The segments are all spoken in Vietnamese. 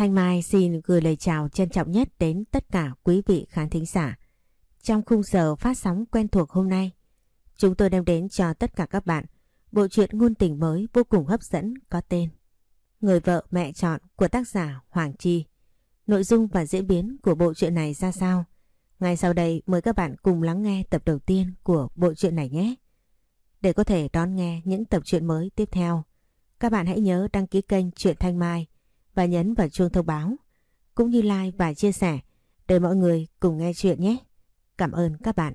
Thanh Mai xin gửi lời chào trân trọng nhất đến tất cả quý vị khán thính giả. Trong khung giờ phát sóng quen thuộc hôm nay, chúng tôi đem đến cho tất cả các bạn bộ truyện ngôn tình mới vô cùng hấp dẫn có tên Người vợ mẹ chọn của tác giả Hoàng Chi. Nội dung và diễn biến của bộ truyện này ra sao? Ngay sau đây mời các bạn cùng lắng nghe tập đầu tiên của bộ truyện này nhé. Để có thể đón nghe những tập truyện mới tiếp theo, các bạn hãy nhớ đăng ký kênh Truyện Thanh Mai và nhấn vào chuông thông báo, cũng như like và chia sẻ để mọi người cùng nghe chuyện nhé. Cảm ơn các bạn.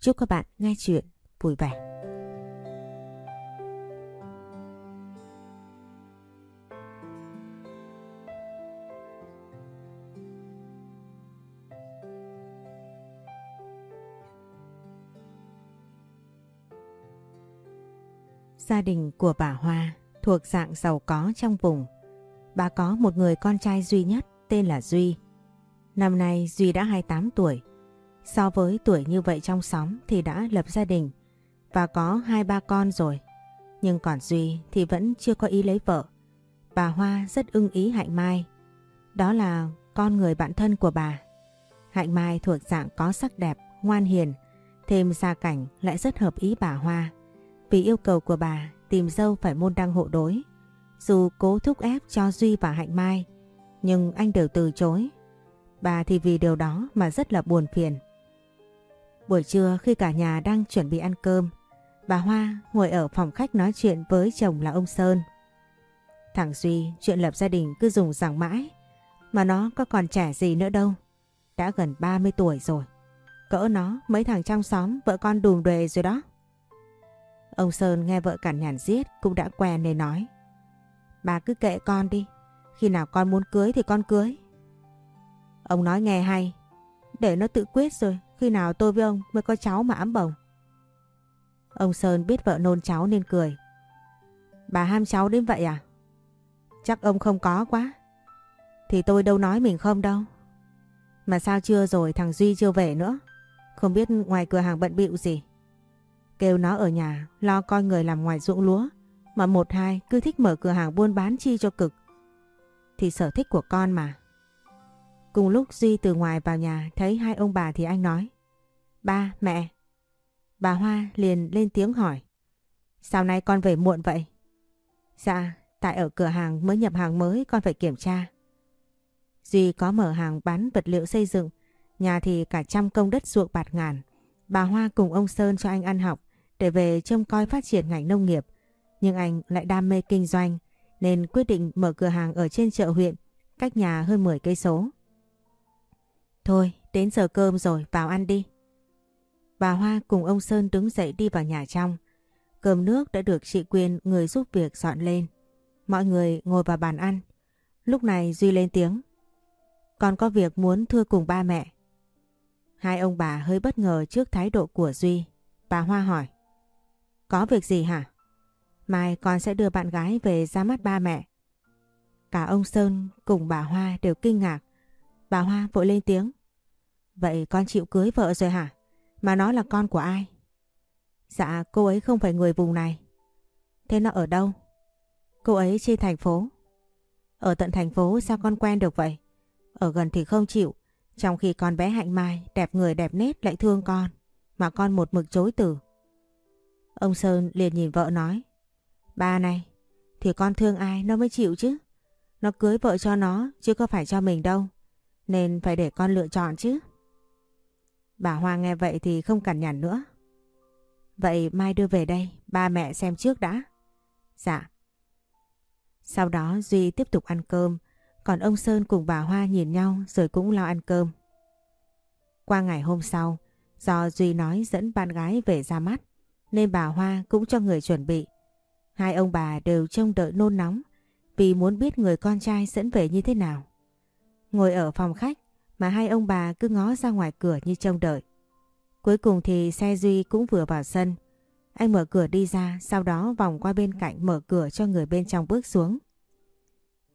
Chúc các bạn nghe chuyện vui vẻ. Gia đình của bà Hoa thuộc dạng giàu có trong vùng. Bà có một người con trai duy nhất tên là Duy. Năm nay Duy đã 28 tuổi. So với tuổi như vậy trong xóm thì đã lập gia đình và có hai ba con rồi. Nhưng còn Duy thì vẫn chưa có ý lấy vợ. Bà Hoa rất ưng ý Hạnh Mai. Đó là con người bạn thân của bà. Hạnh Mai thuộc dạng có sắc đẹp, ngoan hiền, thêm gia cảnh lại rất hợp ý bà Hoa. Vì yêu cầu của bà tìm dâu phải môn đăng hộ đối. Dù cố thúc ép cho Duy và Hạnh Mai, nhưng anh đều từ chối. Bà thì vì điều đó mà rất là buồn phiền. Buổi trưa khi cả nhà đang chuẩn bị ăn cơm, bà Hoa ngồi ở phòng khách nói chuyện với chồng là ông Sơn. Thằng Duy chuyện lập gia đình cứ dùng rằng mãi, mà nó có còn trẻ gì nữa đâu. Đã gần 30 tuổi rồi. Cỡ nó mấy thằng trong xóm vợ con đùm đề rồi đó. Ông Sơn nghe vợ cản nhàn giết cũng đã quen nên nói. Bà cứ kệ con đi, khi nào con muốn cưới thì con cưới. Ông nói nghe hay, để nó tự quyết rồi, khi nào tôi với ông mới có cháu mà ấm bồng. Ông Sơn biết vợ nôn cháu nên cười. Bà ham cháu đến vậy à? Chắc ông không có quá. Thì tôi đâu nói mình không đâu. Mà sao chưa rồi thằng Duy chưa về nữa. Không biết ngoài cửa hàng bận bịu gì. Kêu nó ở nhà lo coi người làm ngoài ruộng lúa mà một hai cứ thích mở cửa hàng buôn bán chi cho cực. Thì sở thích của con mà. Cùng lúc Duy từ ngoài vào nhà thấy hai ông bà thì anh nói Ba, mẹ. Bà Hoa liền lên tiếng hỏi Sao nay con về muộn vậy? Dạ, tại ở cửa hàng mới nhập hàng mới con phải kiểm tra. Duy có mở hàng bán vật liệu xây dựng, nhà thì cả trăm công đất ruộng bạt ngàn. Bà Hoa cùng ông Sơn cho anh ăn học để về trông coi phát triển ngành nông nghiệp. Nhưng anh lại đam mê kinh doanh nên quyết định mở cửa hàng ở trên chợ huyện, cách nhà hơn 10 cây số. Thôi, đến giờ cơm rồi, vào ăn đi. Bà Hoa cùng ông Sơn đứng dậy đi vào nhà trong. Cơm nước đã được chị Quyên người giúp việc dọn lên. Mọi người ngồi vào bàn ăn. Lúc này Duy lên tiếng. Con có việc muốn thưa cùng ba mẹ. Hai ông bà hơi bất ngờ trước thái độ của Duy. Bà Hoa hỏi. Có việc gì hả? Mai con sẽ đưa bạn gái về ra mắt ba mẹ. Cả ông Sơn cùng bà Hoa đều kinh ngạc. Bà Hoa vội lên tiếng. Vậy con chịu cưới vợ rồi hả? Mà nó là con của ai? Dạ cô ấy không phải người vùng này. Thế nó ở đâu? Cô ấy trên thành phố. Ở tận thành phố sao con quen được vậy? Ở gần thì không chịu. Trong khi con bé Hạnh Mai đẹp người đẹp nết lại thương con. Mà con một mực chối từ. Ông Sơn liền nhìn vợ nói. Ba này, thì con thương ai nó mới chịu chứ. Nó cưới vợ cho nó chứ có phải cho mình đâu. Nên phải để con lựa chọn chứ. Bà Hoa nghe vậy thì không cằn nhằn nữa. Vậy mai đưa về đây, ba mẹ xem trước đã. Dạ. Sau đó Duy tiếp tục ăn cơm, còn ông Sơn cùng bà Hoa nhìn nhau rồi cũng lo ăn cơm. Qua ngày hôm sau, do Duy nói dẫn bạn gái về ra mắt, nên bà Hoa cũng cho người chuẩn bị. Hai ông bà đều trông đợi nôn nóng vì muốn biết người con trai dẫn về như thế nào. Ngồi ở phòng khách mà hai ông bà cứ ngó ra ngoài cửa như trông đợi. Cuối cùng thì xe Duy cũng vừa vào sân. Anh mở cửa đi ra, sau đó vòng qua bên cạnh mở cửa cho người bên trong bước xuống.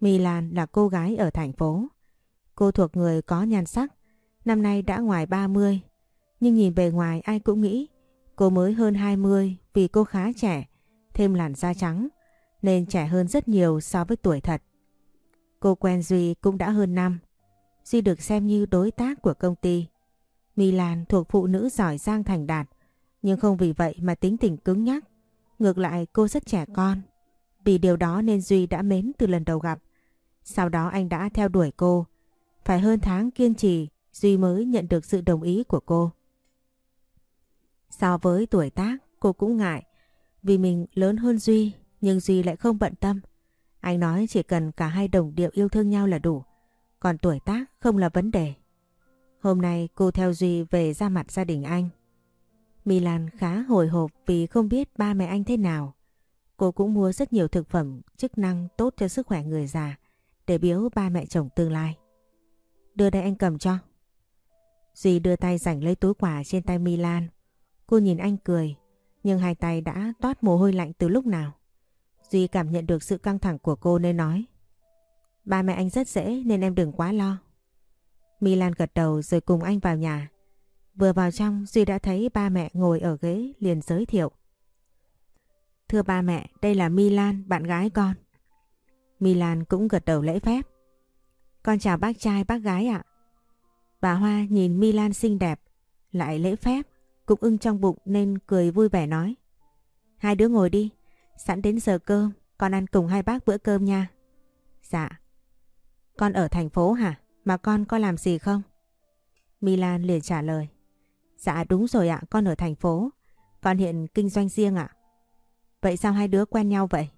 Milan là cô gái ở thành phố. Cô thuộc người có nhan sắc, năm nay đã ngoài 30. Nhưng nhìn bề ngoài ai cũng nghĩ cô mới hơn 20 vì cô khá trẻ, thêm làn da trắng, nên trẻ hơn rất nhiều so với tuổi thật. Cô quen Duy cũng đã hơn năm. Duy được xem như đối tác của công ty. Milan thuộc phụ nữ giỏi giang thành đạt, nhưng không vì vậy mà tính tình cứng nhắc. Ngược lại cô rất trẻ con. Vì điều đó nên Duy đã mến từ lần đầu gặp. Sau đó anh đã theo đuổi cô. Phải hơn tháng kiên trì, Duy mới nhận được sự đồng ý của cô. So với tuổi tác, cô cũng ngại. Vì mình lớn hơn Duy, nhưng Duy lại không bận tâm. Anh nói chỉ cần cả hai đồng điệu yêu thương nhau là đủ. Còn tuổi tác không là vấn đề. Hôm nay cô theo Duy về ra mặt gia đình anh. Milan khá hồi hộp vì không biết ba mẹ anh thế nào. Cô cũng mua rất nhiều thực phẩm chức năng tốt cho sức khỏe người già để biếu ba mẹ chồng tương lai. Đưa đây anh cầm cho. Duy đưa tay giành lấy túi quà trên tay Milan. Cô nhìn anh cười, nhưng hai tay đã toát mồ hôi lạnh từ lúc nào. Duy cảm nhận được sự căng thẳng của cô nên nói. Ba mẹ anh rất dễ nên em đừng quá lo. Milan gật đầu rồi cùng anh vào nhà. Vừa vào trong Duy đã thấy ba mẹ ngồi ở ghế liền giới thiệu. Thưa ba mẹ, đây là Milan, bạn gái con. Milan cũng gật đầu lễ phép. Con chào bác trai, bác gái ạ. Bà Hoa nhìn Milan xinh đẹp, lại lễ phép, cũng ưng trong bụng nên cười vui vẻ nói. Hai đứa ngồi đi, sẵn đến giờ cơm, con ăn cùng hai bác bữa cơm nha. Dạ. Con ở thành phố hả? Mà con có làm gì không? Milan liền trả lời. Dạ đúng rồi ạ, con ở thành phố. Con hiện kinh doanh riêng ạ. Vậy sao hai đứa quen nhau vậy?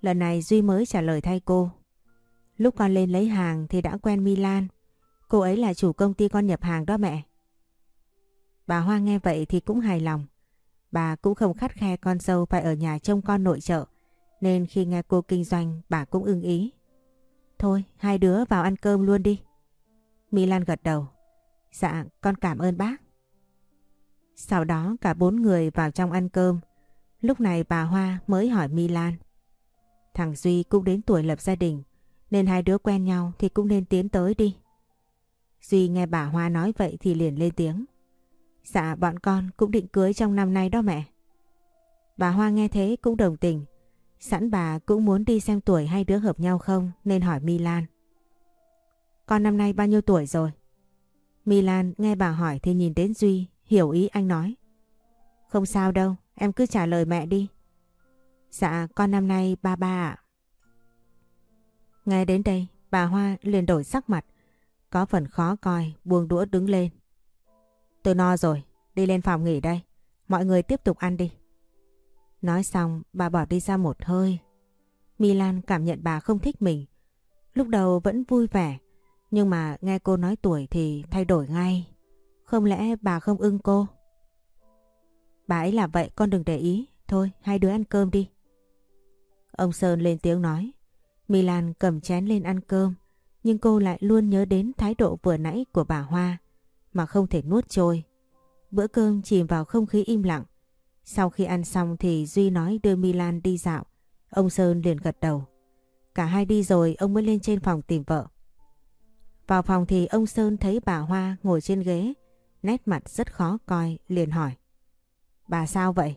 Lần này Duy mới trả lời thay cô. Lúc con lên lấy hàng thì đã quen Milan. Cô ấy là chủ công ty con nhập hàng đó mẹ. Bà Hoa nghe vậy thì cũng hài lòng. Bà cũng không khắt khe con dâu phải ở nhà trông con nội trợ. Nên khi nghe cô kinh doanh, bà cũng ưng ý. Thôi, hai đứa vào ăn cơm luôn đi. mỹ lan gật đầu. Dạ con cảm ơn bác. Sau đó cả bốn người vào trong ăn cơm. Lúc này bà Hoa mới hỏi mỹ lan Thằng Duy cũng đến tuổi lập gia đình, nên hai đứa quen nhau thì cũng nên tiến tới đi. Duy nghe bà Hoa nói vậy thì liền lên tiếng. Dạ bọn con cũng định cưới trong năm nay đó mẹ. Bà Hoa nghe thế cũng đồng tình. Sẵn bà cũng muốn đi xem tuổi hai đứa hợp nhau không nên hỏi Milan. Con năm nay bao nhiêu tuổi rồi? Milan nghe bà hỏi thì nhìn đến Duy, hiểu ý anh nói. Không sao đâu, em cứ trả lời mẹ đi. Dạ, con năm nay ba ba ạ. Nghe đến đây, bà Hoa liền đổi sắc mặt. Có phần khó coi, buông đũa đứng lên. Tôi no rồi, đi lên phòng nghỉ đây. Mọi người tiếp tục ăn đi. Nói xong, bà bỏ đi ra một hơi. Milan cảm nhận bà không thích mình. Lúc đầu vẫn vui vẻ, nhưng mà nghe cô nói tuổi thì thay đổi ngay. Không lẽ bà không ưng cô? Bà ấy là vậy con đừng để ý. Thôi hai đứa ăn cơm đi. Ông Sơn lên tiếng nói. Milan cầm chén lên ăn cơm. Nhưng cô lại luôn nhớ đến thái độ vừa nãy của bà Hoa. Mà không thể nuốt trôi. Bữa cơm chìm vào không khí im lặng. Sau khi ăn xong thì Duy nói đưa Milan đi dạo. Ông Sơn liền gật đầu. Cả hai đi rồi ông mới lên trên phòng tìm vợ. Vào phòng thì ông Sơn thấy bà Hoa ngồi trên ghế, nét mặt rất khó coi, liền hỏi. Bà sao vậy?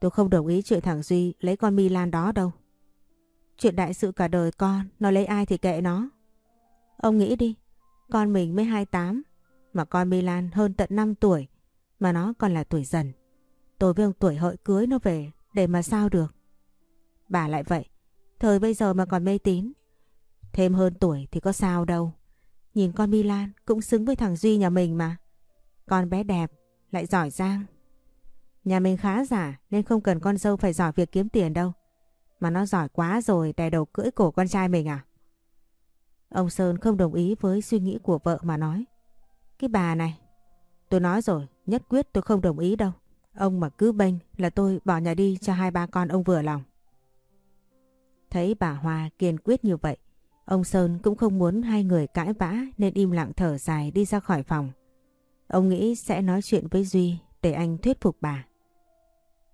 Tôi không đồng ý chuyện thằng Duy lấy con Milan đó đâu. Chuyện đại sự cả đời con, nó lấy ai thì kệ nó. Ông nghĩ đi, con mình mới 28, mà con Milan hơn tận 5 tuổi, mà nó còn là tuổi dần. Tôi với ông tuổi hợi cưới nó về, để mà sao được. Bà lại vậy, thời bây giờ mà còn mê tín. Thêm hơn tuổi thì có sao đâu. Nhìn con Milan cũng xứng với thằng Duy nhà mình mà. Con bé đẹp, lại giỏi giang. Nhà mình khá giả nên không cần con dâu phải giỏi việc kiếm tiền đâu. Mà nó giỏi quá rồi đè đầu cưỡi cổ con trai mình à? Ông Sơn không đồng ý với suy nghĩ của vợ mà nói. Cái bà này, tôi nói rồi, nhất quyết tôi không đồng ý đâu. Ông mà cứ bênh là tôi bỏ nhà đi cho hai ba con ông vừa lòng. Thấy bà Hoa kiên quyết như vậy, Ông Sơn cũng không muốn hai người cãi vã nên im lặng thở dài đi ra khỏi phòng. Ông nghĩ sẽ nói chuyện với Duy để anh thuyết phục bà.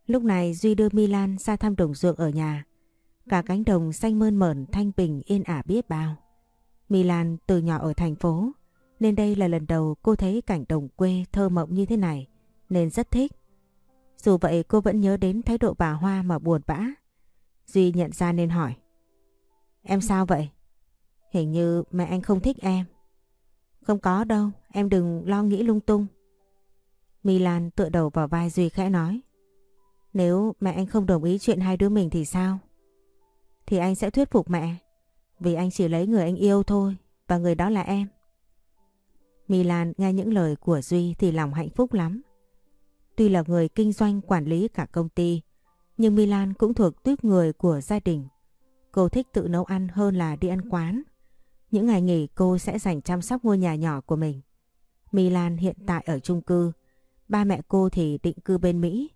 Lúc này Duy đưa Milan ra thăm đồng ruộng ở nhà. Cả cánh đồng xanh mơn mởn thanh bình yên ả biết bao. Milan từ nhỏ ở thành phố nên đây là lần đầu cô thấy cảnh đồng quê thơ mộng như thế này nên rất thích. Dù vậy cô vẫn nhớ đến thái độ bà Hoa mà buồn bã. Duy nhận ra nên hỏi. Em sao vậy? Hình như mẹ anh không thích em. Không có đâu, em đừng lo nghĩ lung tung. Milan tựa đầu vào vai Duy khẽ nói. Nếu mẹ anh không đồng ý chuyện hai đứa mình thì sao? Thì anh sẽ thuyết phục mẹ. Vì anh chỉ lấy người anh yêu thôi và người đó là em. Milan nghe những lời của Duy thì lòng hạnh phúc lắm. Tuy là người kinh doanh quản lý cả công ty, nhưng Milan cũng thuộc tuyếp người của gia đình. Cô thích tự nấu ăn hơn là đi ăn quán. Những ngày nghỉ cô sẽ dành chăm sóc ngôi nhà nhỏ của mình. Milan hiện tại ở chung cư, ba mẹ cô thì định cư bên Mỹ.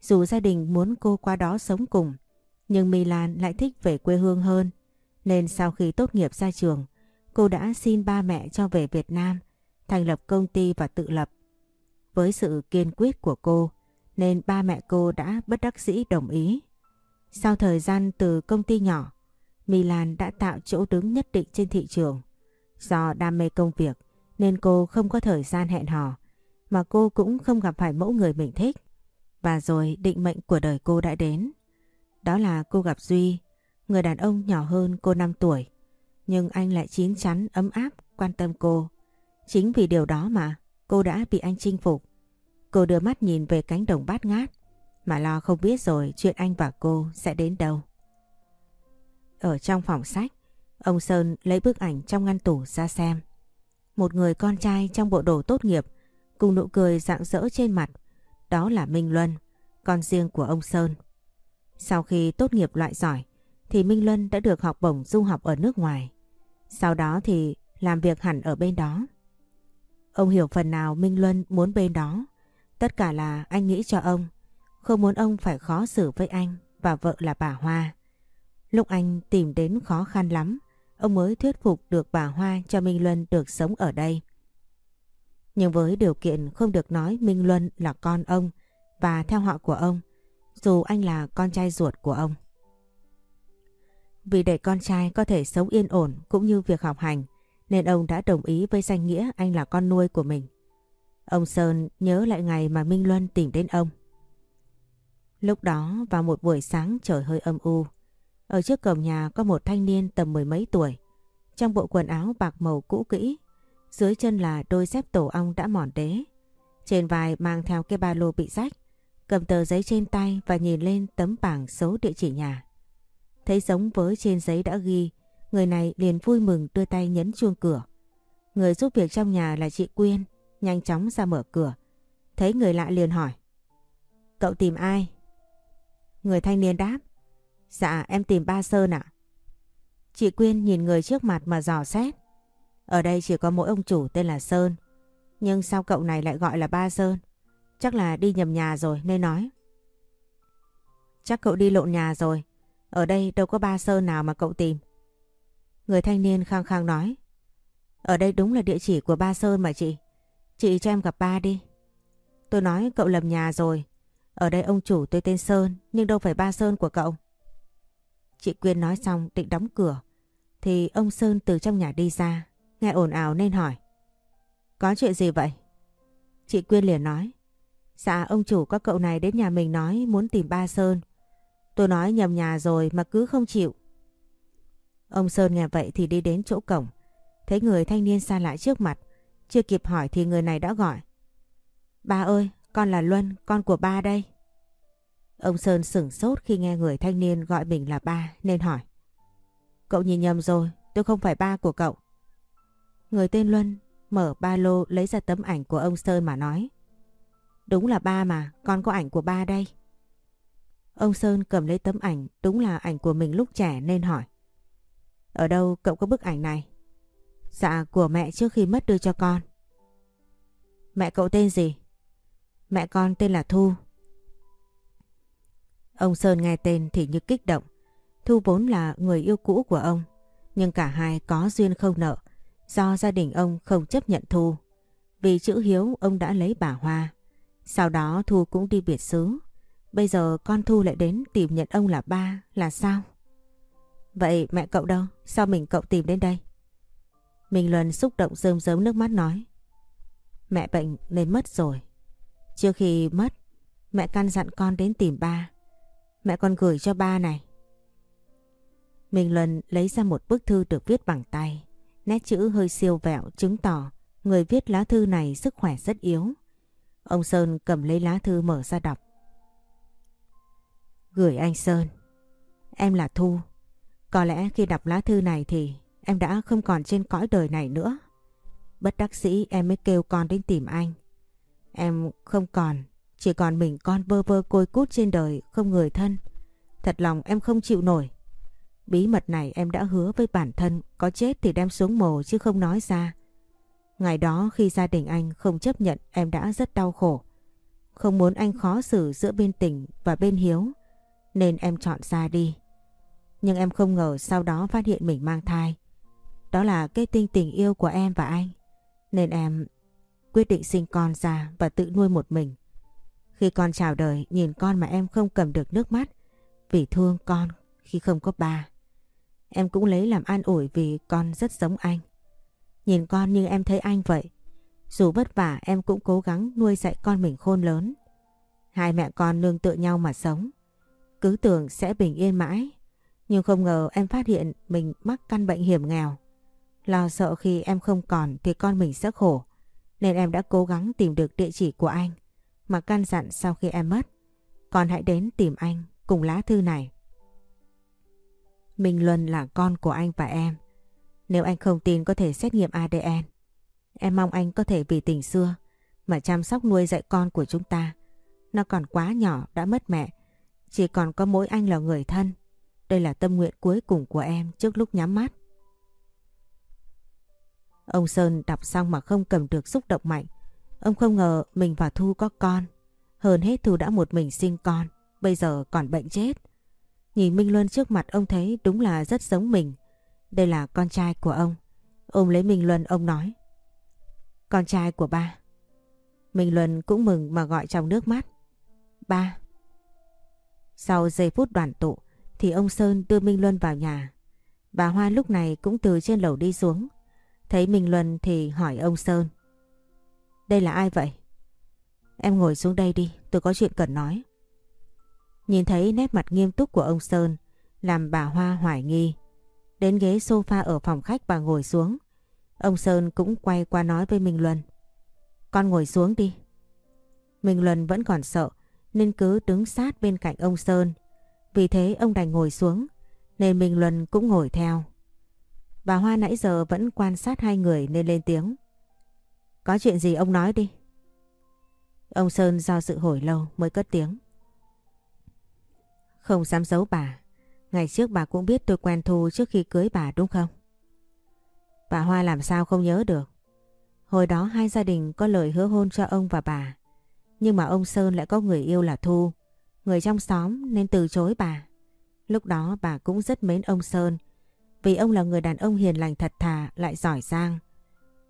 Dù gia đình muốn cô qua đó sống cùng, nhưng Milan lại thích về quê hương hơn. Nên sau khi tốt nghiệp ra trường, cô đã xin ba mẹ cho về Việt Nam, thành lập công ty và tự lập. Với sự kiên quyết của cô, nên ba mẹ cô đã bất đắc dĩ đồng ý. Sau thời gian từ công ty nhỏ, Milan đã tạo chỗ đứng nhất định trên thị trường. Do đam mê công việc nên cô không có thời gian hẹn hò, mà cô cũng không gặp phải mẫu người mình thích. Và rồi định mệnh của đời cô đã đến. Đó là cô gặp Duy, người đàn ông nhỏ hơn cô 5 tuổi. Nhưng anh lại chín chắn, ấm áp, quan tâm cô. Chính vì điều đó mà cô đã bị anh chinh phục. Cô đưa mắt nhìn về cánh đồng bát ngát, mà lo không biết rồi chuyện anh và cô sẽ đến đâu. Ở trong phòng sách, ông Sơn lấy bức ảnh trong ngăn tủ ra xem. Một người con trai trong bộ đồ tốt nghiệp cùng nụ cười rạng rỡ trên mặt. Đó là Minh Luân, con riêng của ông Sơn. Sau khi tốt nghiệp loại giỏi thì Minh Luân đã được học bổng du học ở nước ngoài. Sau đó thì làm việc hẳn ở bên đó. Ông hiểu phần nào Minh Luân muốn bên đó. Tất cả là anh nghĩ cho ông. Không muốn ông phải khó xử với anh và vợ là bà Hoa. Lúc anh tìm đến khó khăn lắm, ông mới thuyết phục được bà Hoa cho Minh Luân được sống ở đây. Nhưng với điều kiện không được nói Minh Luân là con ông và theo họ của ông, dù anh là con trai ruột của ông. Vì để con trai có thể sống yên ổn cũng như việc học hành, nên ông đã đồng ý với danh nghĩa anh là con nuôi của mình. Ông Sơn nhớ lại ngày mà Minh Luân tìm đến ông. Lúc đó vào một buổi sáng trời hơi âm u, ở trước cổng nhà có một thanh niên tầm mười mấy tuổi, trong bộ quần áo bạc màu cũ kỹ, dưới chân là đôi dép tổ ong đã mòn đế. Trên vai mang theo cái ba lô bị rách, cầm tờ giấy trên tay và nhìn lên tấm bảng số địa chỉ nhà. Thấy giống với trên giấy đã ghi, người này liền vui mừng đưa tay nhấn chuông cửa. Người giúp việc trong nhà là chị Quyên, nhanh chóng ra mở cửa. Thấy người lạ liền hỏi. Cậu tìm ai? Người thanh niên đáp. Dạ em tìm ba Sơn ạ. Chị Quyên nhìn người trước mặt mà dò xét. Ở đây chỉ có mỗi ông chủ tên là Sơn. Nhưng sao cậu này lại gọi là ba Sơn? Chắc là đi nhầm nhà rồi nên nói. Chắc cậu đi lộn nhà rồi. Ở đây đâu có ba Sơn nào mà cậu tìm. Người thanh niên khang khang nói. Ở đây đúng là địa chỉ của ba Sơn mà chị. Chị cho em gặp ba đi. Tôi nói, cậu lầm nhà rồi. Ở đây ông chủ tôi tên Sơn, nhưng đâu phải ba Sơn của cậu. Chị Quyên nói xong định đóng cửa. Thì ông Sơn từ trong nhà đi ra. Nghe ồn ào nên hỏi. Có chuyện gì vậy? Chị Quyên liền nói. Dạ ông chủ có cậu này đến nhà mình nói muốn tìm ba Sơn. Tôi nói nhầm nhà rồi mà cứ không chịu. Ông Sơn nghe vậy thì đi đến chỗ cổng. Thấy người thanh niên xa lại trước mặt. Chưa kịp hỏi thì người này đã gọi. Ba ơi, con là Luân, con của ba đây. Ông Sơn sửng sốt khi nghe người thanh niên gọi mình là ba nên hỏi. Cậu nhìn nhầm rồi, tôi không phải ba của cậu. Người tên Luân mở ba lô lấy ra tấm ảnh của ông Sơn mà nói. Đúng là ba mà, con có ảnh của ba đây. Ông Sơn cầm lấy tấm ảnh, đúng là ảnh của mình lúc trẻ nên hỏi. Ở đâu cậu có bức ảnh này? Dạ của mẹ trước khi mất đưa cho con. Mẹ cậu tên gì? Mẹ con tên là Thu. Ông Sơn nghe tên thì như kích động. Thu vốn là người yêu cũ của ông. Nhưng cả hai có duyên không nợ. Do gia đình ông không chấp nhận Thu. Vì chữ hiếu, ông đã lấy bà Hoa. Sau đó Thu cũng đi biệt xứ. Bây giờ con Thu lại đến tìm nhận ông là ba, là sao? Vậy mẹ cậu đâu? Sao mình cậu tìm đến đây? Minh Luân xúc động rơm rớm nước mắt nói. Mẹ bệnh nên mất rồi. Trước khi mất, mẹ căn dặn con đến tìm ba. Mẹ con gửi cho ba này. Minh Luân lấy ra một bức thư được viết bằng tay. Nét chữ hơi siêu vẹo chứng tỏ người viết lá thư này sức khỏe rất yếu. Ông Sơn cầm lấy lá thư mở ra đọc. Gửi anh Sơn. Em là Thu. Có lẽ khi đọc lá thư này thì em đã không còn trên cõi đời này nữa. Bất đắc sĩ em mới kêu con đến tìm anh. Em không còn, chỉ còn mình con vơ vơ côi cút trên đời không người thân. Thật lòng em không chịu nổi. Bí mật này em đã hứa với bản thân có chết thì đem xuống mồ chứ không nói ra. Ngày đó khi gia đình anh không chấp nhận em đã rất đau khổ. Không muốn anh khó xử giữa bên tình và bên hiếu nên em chọn ra đi. Nhưng em không ngờ sau đó phát hiện mình mang thai. Đó là kết tinh tình yêu của em và anh. Nên em quyết định sinh con ra và tự nuôi một mình. Khi con chào đời, nhìn con mà em không cầm được nước mắt, vì thương con khi không có ba. Em cũng lấy làm an ủi vì con rất giống anh. Nhìn con như em thấy anh vậy. Dù vất vả, em cũng cố gắng nuôi dạy con mình khôn lớn. Hai mẹ con nương tựa nhau mà sống. Cứ tưởng sẽ bình yên mãi. Nhưng không ngờ em phát hiện mình mắc căn bệnh hiểm nghèo. Lo sợ khi em không còn thì con mình sẽ khổ. Nên em đã cố gắng tìm được địa chỉ của anh. Mà căn dặn sau khi em mất. Con hãy đến tìm anh cùng lá thư này. Minh Luân là con của anh và em. Nếu anh không tin có thể xét nghiệm ADN. Em mong anh có thể vì tình xưa mà chăm sóc nuôi dạy con của chúng ta. Nó còn quá nhỏ, đã mất mẹ. Chỉ còn có mỗi anh là người thân. Đây là tâm nguyện cuối cùng của em trước lúc nhắm mắt. Ông Sơn đọc xong mà không cầm được xúc động mạnh. Ông không ngờ mình và Thu có con. Hơn hết Thu đã một mình sinh con. Bây giờ còn bệnh chết. Nhìn Minh Luân trước mặt ông thấy đúng là rất giống mình. Đây là con trai của ông. Ôm lấy Minh Luân ông nói. Con trai của ba. Minh Luân cũng mừng mà gọi trong nước mắt. Ba. Sau giây phút đoàn tụ thì ông Sơn đưa Minh Luân vào nhà. Bà Hoa lúc này cũng từ trên lầu đi xuống. Thấy Minh Luân thì hỏi ông Sơn. Đây là ai vậy? Em ngồi xuống đây đi, tôi có chuyện cần nói. Nhìn thấy nét mặt nghiêm túc của ông Sơn làm bà Hoa hoài nghi. Đến ghế sofa ở phòng khách bà ngồi xuống. Ông Sơn cũng quay qua nói với Minh Luân. Con ngồi xuống đi. Minh Luân vẫn còn sợ nên cứ đứng sát bên cạnh ông Sơn. Vì thế ông đành ngồi xuống, nên Minh Luân cũng ngồi theo. Bà Hoa nãy giờ vẫn quan sát hai người nên lên tiếng. Có chuyện gì ông nói đi. Ông Sơn do sự hồi lâu mới cất tiếng. Không dám giấu bà. Ngày trước bà cũng biết tôi quen Thu trước khi cưới bà đúng không? Bà Hoa làm sao không nhớ được. Hồi đó hai gia đình có lời hứa hôn cho ông và bà. Nhưng mà ông Sơn lại có người yêu là Thu. Người trong xóm nên từ chối bà. Lúc đó bà cũng rất mến ông Sơn. Vì ông là người đàn ông hiền lành thật thà lại giỏi giang.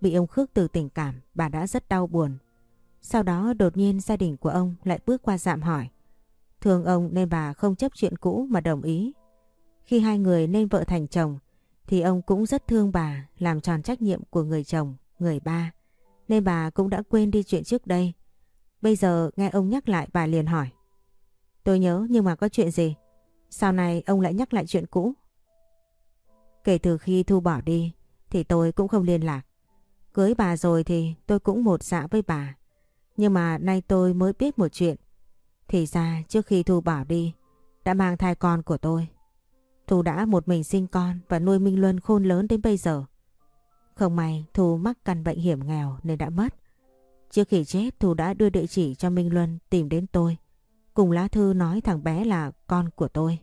Bị ông khước từ tình cảm bà đã rất đau buồn. Sau đó đột nhiên gia đình của ông lại bước qua dạm hỏi. Thương ông nên bà không chấp chuyện cũ mà đồng ý. Khi hai người nên vợ thành chồng thì ông cũng rất thương bà làm tròn trách nhiệm của người chồng, người ba. Nên bà cũng đã quên đi chuyện trước đây. Bây giờ nghe ông nhắc lại bà liền hỏi. Tôi nhớ nhưng mà có chuyện gì? Sau này ông lại nhắc lại chuyện cũ? Kể từ khi Thu bỏ đi, thì tôi cũng không liên lạc. Cưới bà rồi thì tôi cũng một dạ với bà. Nhưng mà nay tôi mới biết một chuyện. Thì ra trước khi Thu bỏ đi, đã mang thai con của tôi. Thu đã một mình sinh con và nuôi Minh Luân khôn lớn đến bây giờ. Không may Thu mắc căn bệnh hiểm nghèo nên đã mất. Trước khi chết, Thu đã đưa địa chỉ cho Minh Luân tìm đến tôi. Cùng lá thư nói thằng bé là con của tôi.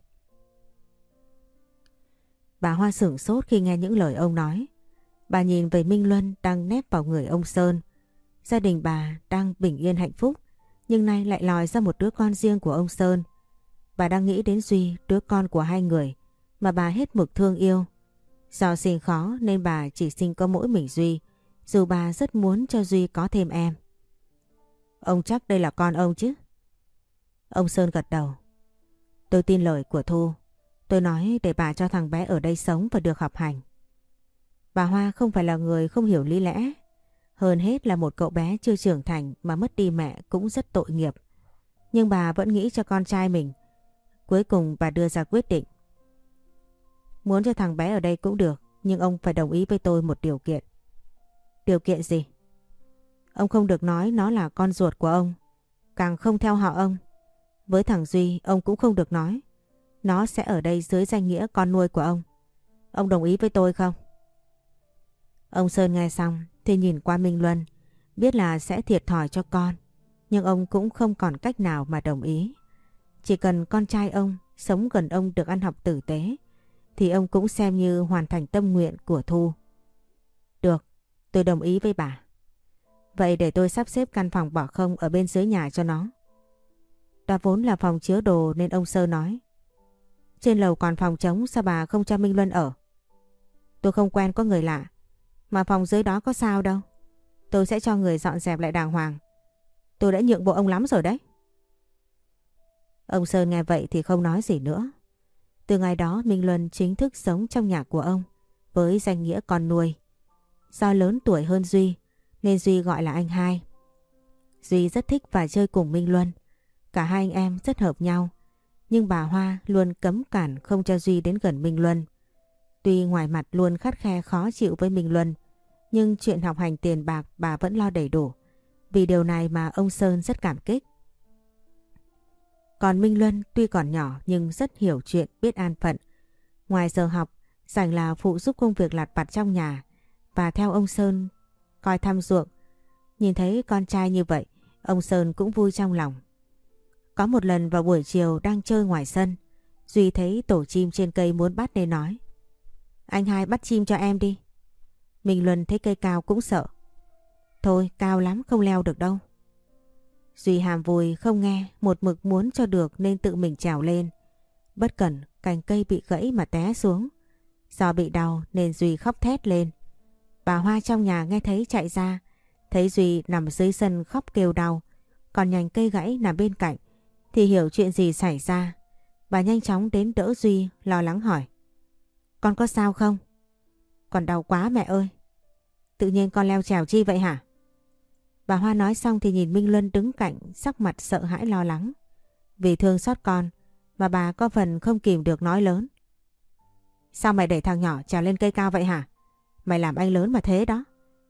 Bà Hoa sửng sốt khi nghe những lời ông nói. Bà nhìn về Minh Luân đang nép vào người ông Sơn. Gia đình bà đang bình yên hạnh phúc nhưng nay lại lòi ra một đứa con riêng của ông Sơn. Bà đang nghĩ đến Duy, đứa con của hai người, mà bà hết mực thương yêu. Do sinh khó nên bà chỉ sinh có mỗi mình Duy, dù bà rất muốn cho Duy có thêm em. Ông chắc đây là con ông chứ? Ông Sơn gật đầu. Tôi tin lời của Thu. Tôi nói để bà cho thằng bé ở đây sống và được học hành. Bà Hoa không phải là người không hiểu lý lẽ hơn hết là một cậu bé chưa trưởng thành mà mất đi mẹ cũng rất tội nghiệp. Nhưng bà vẫn nghĩ cho con trai mình. Cuối cùng bà đưa ra quyết định. Muốn cho thằng bé ở đây cũng được, nhưng ông phải đồng ý với tôi một điều kiện. Điều kiện gì? Ông không được nói nó là con ruột của ông, càng không theo họ ông. Với thằng Duy, ông cũng không được nói. Nó sẽ ở đây dưới danh nghĩa con nuôi của ông. Ông đồng ý với tôi không? Ông Sơn nghe xong thì nhìn qua Minh Luân, biết là sẽ thiệt thòi cho con. Nhưng ông cũng không còn cách nào mà đồng ý. Chỉ cần con trai ông sống gần ông được ăn học tử tế thì ông cũng xem như hoàn thành tâm nguyện của Thu. Được, tôi đồng ý với bà. Vậy để tôi sắp xếp căn phòng bỏ không ở bên dưới nhà cho nó. Đó vốn là phòng chứa đồ nên ông Sơ nói. Trên lầu còn phòng trống, sao bà không cho Minh Luân ở? Tôi không quen có người lạ. Mà phòng dưới đó có sao đâu. Tôi sẽ cho người dọn dẹp lại đàng hoàng. Tôi đã nhượng bộ ông lắm rồi đấy. Ông Sơn nghe vậy thì không nói gì nữa. Từ ngày đó, Minh Luân chính thức sống trong nhà của ông với danh nghĩa con nuôi. Do lớn tuổi hơn Duy, nên Duy gọi là anh hai. Duy rất thích và chơi cùng Minh Luân. Cả hai anh em rất hợp nhau. Nhưng bà Hoa luôn cấm cản không cho Duy đến gần Minh Luân. Tuy ngoài mặt luôn khắt khe khó chịu với Minh Luân, nhưng chuyện học hành tiền bạc bà vẫn lo đầy đủ. Vì điều này mà ông Sơn rất cảm kích. Còn Minh Luân tuy còn nhỏ nhưng rất hiểu chuyện biết an phận. Ngoài giờ học, sành là phụ giúp công việc lặt vặt trong nhà và theo ông Sơn coi thăm ruộng. Nhìn thấy con trai như vậy, ông Sơn cũng vui trong lòng. Có một lần vào buổi chiều đang chơi ngoài sân, Duy thấy tổ chim trên cây muốn bắt nên nói. Anh hai bắt chim cho em đi. mình Luân thấy cây cao cũng sợ. Thôi cao lắm không leo được đâu. Duy hàm vui không nghe một mực muốn cho được nên tự mình trèo lên. Bất cẩn cành cây bị gãy mà té xuống. Do bị đau nên Duy khóc thét lên. Bà Hoa trong nhà nghe thấy chạy ra. Thấy Duy nằm dưới sân khóc kêu đau. Còn nhành cây gãy nằm bên cạnh. Thì hiểu chuyện gì xảy ra. Bà nhanh chóng đến đỡ Duy, lo lắng hỏi. Con có sao không? Còn đau quá mẹ ơi. Tự nhiên con leo trèo chi vậy hả? Bà Hoa nói xong thì nhìn Minh Luân đứng cạnh, sắc mặt sợ hãi lo lắng. Vì thương xót con mà bà có phần không kìm được nói lớn. Sao mày để thằng nhỏ trèo lên cây cao vậy hả? Mày làm anh lớn mà thế đó.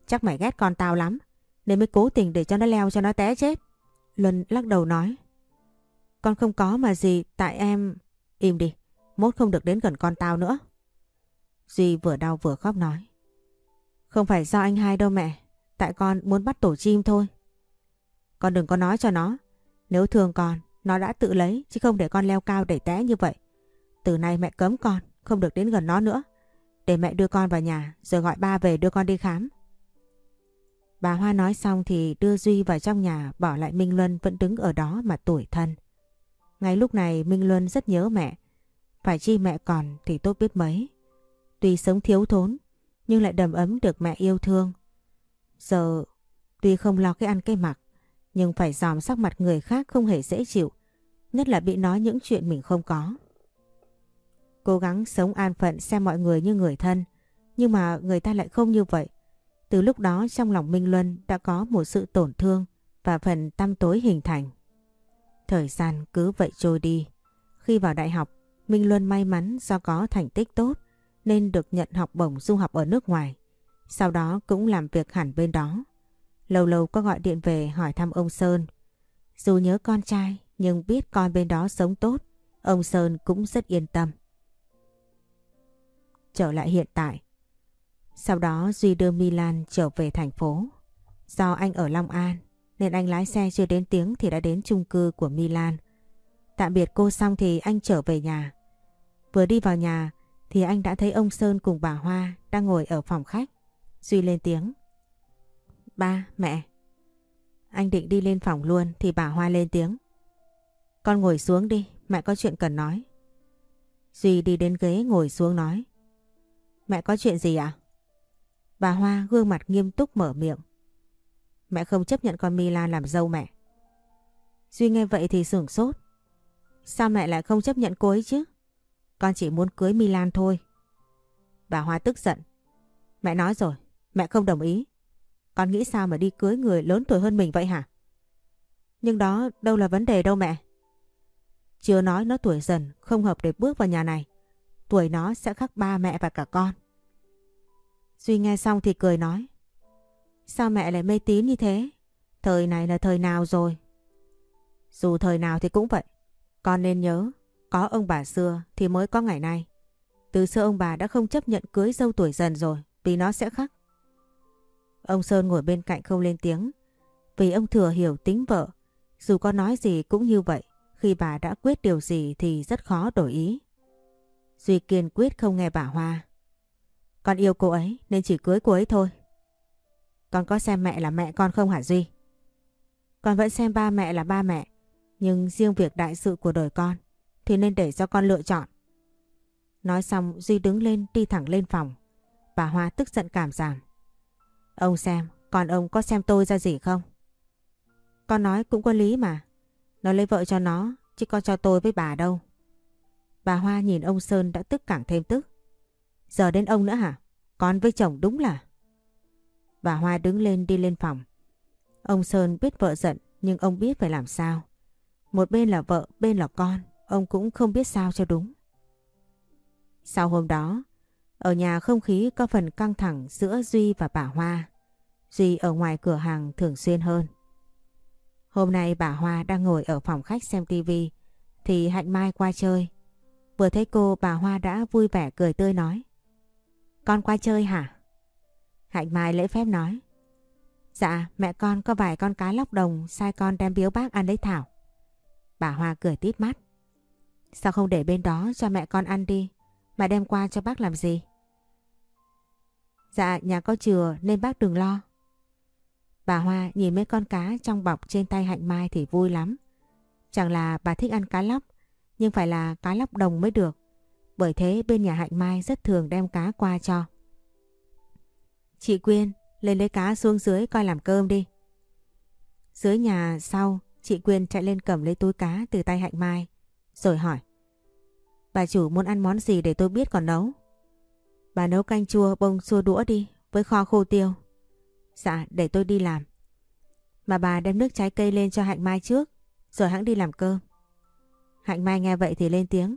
Chắc mày ghét con tao lắm, nên mới cố tình để cho nó leo cho nó té chết. Luân lắc đầu nói. Con không có mà gì tại em... Im đi, mốt không được đến gần con tao nữa. Duy vừa đau vừa khóc nói. Không phải do anh hai đâu mẹ, tại con muốn bắt tổ chim thôi. Con đừng có nói cho nó, nếu thương con, nó đã tự lấy chứ không để con leo cao để té như vậy. Từ nay mẹ cấm con, không được đến gần nó nữa. Để mẹ đưa con vào nhà rồi gọi ba về đưa con đi khám. Bà Hoa nói xong thì đưa Duy vào trong nhà bỏ lại Minh Luân vẫn đứng ở đó mà tủi thân. Ngay lúc này Minh Luân rất nhớ mẹ. Phải chi mẹ còn thì tốt biết mấy. Tuy sống thiếu thốn, nhưng lại đầm ấm được mẹ yêu thương. Giờ, tuy không lo cái ăn cái mặc, nhưng phải dòm sắc mặt người khác không hề dễ chịu. Nhất là bị nói những chuyện mình không có. Cố gắng sống an phận xem mọi người như người thân, nhưng mà người ta lại không như vậy. Từ lúc đó trong lòng Minh Luân đã có một sự tổn thương và phần tăm tối hình thành. Thời gian cứ vậy trôi đi. Khi vào đại học, Minh Luân may mắn do có thành tích tốt nên được nhận học bổng du học ở nước ngoài. Sau đó cũng làm việc hẳn bên đó. Lâu lâu có gọi điện về hỏi thăm ông Sơn. Dù nhớ con trai nhưng biết con bên đó sống tốt, ông Sơn cũng rất yên tâm. Trở lại hiện tại. Sau đó Duy đưa Milan trở về thành phố. Do anh ở Long An nên anh lái xe chưa đến tiếng thì đã đến chung cư của Milan. Tạm biệt cô xong thì anh trở về nhà. Vừa đi vào nhà thì anh đã thấy ông Sơn cùng bà Hoa đang ngồi ở phòng khách. Duy lên tiếng. Ba, mẹ. Anh định đi lên phòng luôn thì bà Hoa lên tiếng. Con ngồi xuống đi, mẹ có chuyện cần nói. Duy đi đến ghế ngồi xuống nói. Mẹ có chuyện gì ạ? Bà Hoa gương mặt nghiêm túc mở miệng. Mẹ không chấp nhận con Mila làm dâu mẹ. Duy nghe vậy thì sửng sốt. Sao mẹ lại không chấp nhận cô ấy chứ? Con chỉ muốn cưới Milan thôi. Bà Hoa tức giận. Mẹ nói rồi, mẹ không đồng ý. Con nghĩ sao mà đi cưới người lớn tuổi hơn mình vậy hả? Nhưng đó đâu là vấn đề đâu mẹ. Chưa nói nó tuổi dần, không hợp để bước vào nhà này. tuổi nó sẽ khác ba mẹ và cả con. Duy nghe xong thì cười nói. Sao mẹ lại mê tín như thế? Thời này là thời nào rồi? Dù thời nào thì cũng vậy. Con nên nhớ, có ông bà xưa thì mới có ngày nay. Từ xưa ông bà đã không chấp nhận cưới dâu tuổi dần rồi vì nó sẽ khắc. Ông Sơn ngồi bên cạnh không lên tiếng vì ông thừa hiểu tính vợ. Dù có nói gì cũng như vậy. Khi bà đã quyết điều gì thì rất khó đổi ý. Duy kiên quyết không nghe bà Hoa. Con yêu cô ấy nên chỉ cưới cô ấy thôi. Con có xem mẹ là mẹ con không hả Duy? Con vẫn xem ba mẹ là ba mẹ. Nhưng riêng việc đại sự của đời con thì nên để cho con lựa chọn. Nói xong Duy đứng lên đi thẳng lên phòng. Bà Hoa tức giận cảm giảm. Ông xem, còn ông có xem tôi ra gì không? Con nói cũng có lý mà. Nó lấy vợ cho nó, chứ con cho tôi với bà đâu. Bà Hoa nhìn ông Sơn đã tức càng thêm tức. Giờ đến ông nữa hả? Con với chồng đúng là... Bà Hoa đứng lên đi lên phòng. Ông Sơn biết vợ giận nhưng ông biết phải làm sao. Một bên là vợ, bên là con. Ông cũng không biết sao cho đúng. Sau hôm đó, ở nhà không khí có phần căng thẳng giữa Duy và bà Hoa. Duy ở ngoài cửa hàng thường xuyên hơn. Hôm nay bà Hoa đang ngồi ở phòng khách xem tivi thì Hạnh Mai qua chơi. Vừa thấy cô bà Hoa đã vui vẻ cười tươi nói. Con qua chơi hả? Hạnh Mai lễ phép nói. Dạ mẹ con có vài con cá lóc đồng sai con đem biếu bác ăn lấy Thảo. Bà Hoa cười tít mắt. Sao không để bên đó cho mẹ con ăn đi mà đem qua cho bác làm gì? Dạ nhà có chừa nên bác đừng lo. Bà Hoa nhìn mấy con cá trong bọc trên tay Hạnh Mai thì vui lắm. Chẳng là bà thích ăn cá lóc, nhưng phải là cá lóc đồng mới được. Bởi thế bên nhà Hạnh Mai rất thường đem cá qua cho. Chị Quyên, lên lấy cá xuống dưới coi làm cơm đi. Dưới nhà sau, chị Quyên chạy lên cầm lấy túi cá từ tay Hạnh Mai, rồi hỏi. Bà chủ muốn ăn món gì để tôi biết còn nấu? Bà nấu canh chua bông xua đũa đi, với kho khô tiêu. Dạ, để tôi đi làm. Mà bà đem nước trái cây lên cho Hạnh Mai trước, rồi hãng đi làm cơm. Hạnh Mai nghe vậy thì lên tiếng.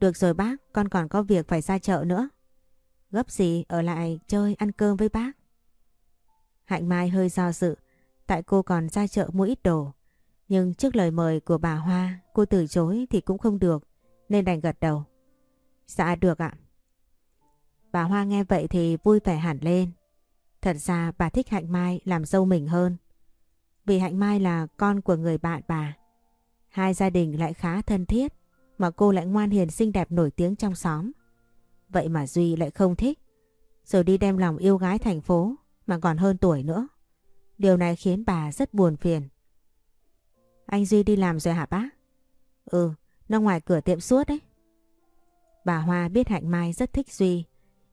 Được rồi bác, con còn có việc phải ra chợ nữa. Gấp gì ở lại chơi ăn cơm với bác. Hạnh Mai hơi do dự, tại cô còn ra chợ mua ít đồ. Nhưng trước lời mời của bà Hoa, cô từ chối thì cũng không được, nên đành gật đầu. Dạ được ạ. Bà Hoa nghe vậy thì vui vẻ hẳn lên. Thật ra bà thích Hạnh Mai làm dâu mình hơn. Vì Hạnh Mai là con của người bạn bà. Hai gia đình lại khá thân thiết, mà cô lại ngoan hiền xinh đẹp nổi tiếng trong xóm. Vậy mà Duy lại không thích. Rồi đi đem lòng yêu gái thành phố mà còn hơn tuổi nữa. Điều này khiến bà rất buồn phiền. Anh Duy đi làm rồi hả bác? Ừ, nó ngoài cửa tiệm suốt đấy. Bà Hoa biết Hạnh Mai rất thích Duy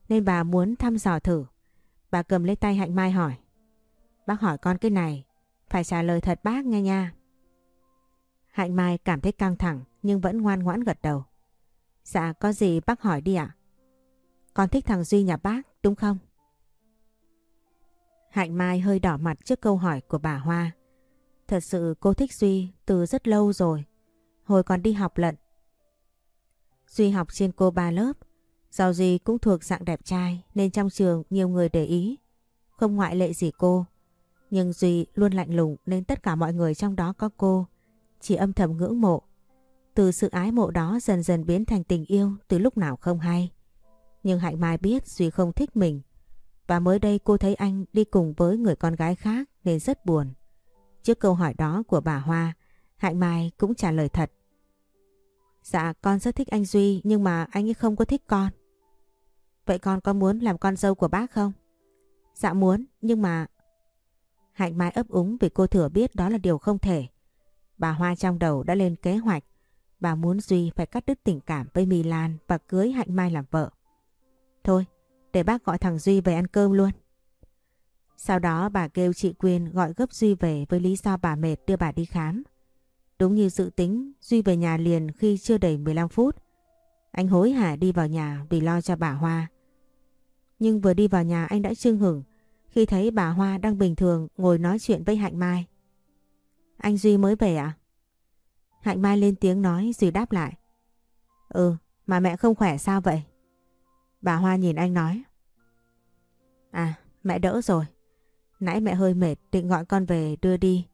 nên bà muốn thăm dò thử. Bà cầm lấy tay Hạnh Mai hỏi. Bác hỏi con cái này, phải trả lời thật bác nghe nha. Hạnh Mai cảm thấy căng thẳng nhưng vẫn ngoan ngoãn gật đầu. Dạ có gì bác hỏi đi ạ. Con thích thằng Duy nhà bác, đúng không? Hạnh Mai hơi đỏ mặt trước câu hỏi của bà Hoa. Thật sự cô thích Duy từ rất lâu rồi. Hồi còn đi học lận. Duy học trên cô ba lớp. Do Duy cũng thuộc dạng đẹp trai, nên trong trường nhiều người để ý. Không ngoại lệ gì cô. Nhưng Duy luôn lạnh lùng nên tất cả mọi người trong đó có cô. Chỉ âm thầm ngưỡng mộ. Từ sự ái mộ đó dần dần biến thành tình yêu từ lúc nào không hay. Nhưng Hạnh Mai biết Duy không thích mình. Và mới đây cô thấy anh đi cùng với người con gái khác nên rất buồn. Trước câu hỏi đó của bà Hoa, Hạnh Mai cũng trả lời thật. Dạ con rất thích anh Duy nhưng mà anh ấy không có thích con. Vậy con có muốn làm con dâu của bác không? Dạ muốn nhưng mà... Hạnh Mai ấp úng vì cô thừa biết đó là điều không thể. Bà Hoa trong đầu đã lên kế hoạch. Bà muốn Duy phải cắt đứt tình cảm với Milan và cưới Hạnh Mai làm vợ. Thôi, để bác gọi thằng Duy về ăn cơm luôn. Sau đó bà kêu chị Quyên gọi gấp Duy về với lý do bà mệt đưa bà đi khám. Đúng như dự tính, Duy về nhà liền khi chưa đầy 15 phút. Anh hối hả đi vào nhà vì lo cho bà Hoa. Nhưng vừa đi vào nhà anh đã chưng hửng khi thấy bà Hoa đang bình thường ngồi nói chuyện với Hạnh Mai. Anh Duy mới về à? Hạnh Mai lên tiếng nói Duy đáp lại. Ừ, Mà mẹ không khỏe sao vậy? Bà Hoa nhìn anh nói. À, mẹ đỡ rồi. Nãy mẹ hơi mệt định gọi con về đưa đi.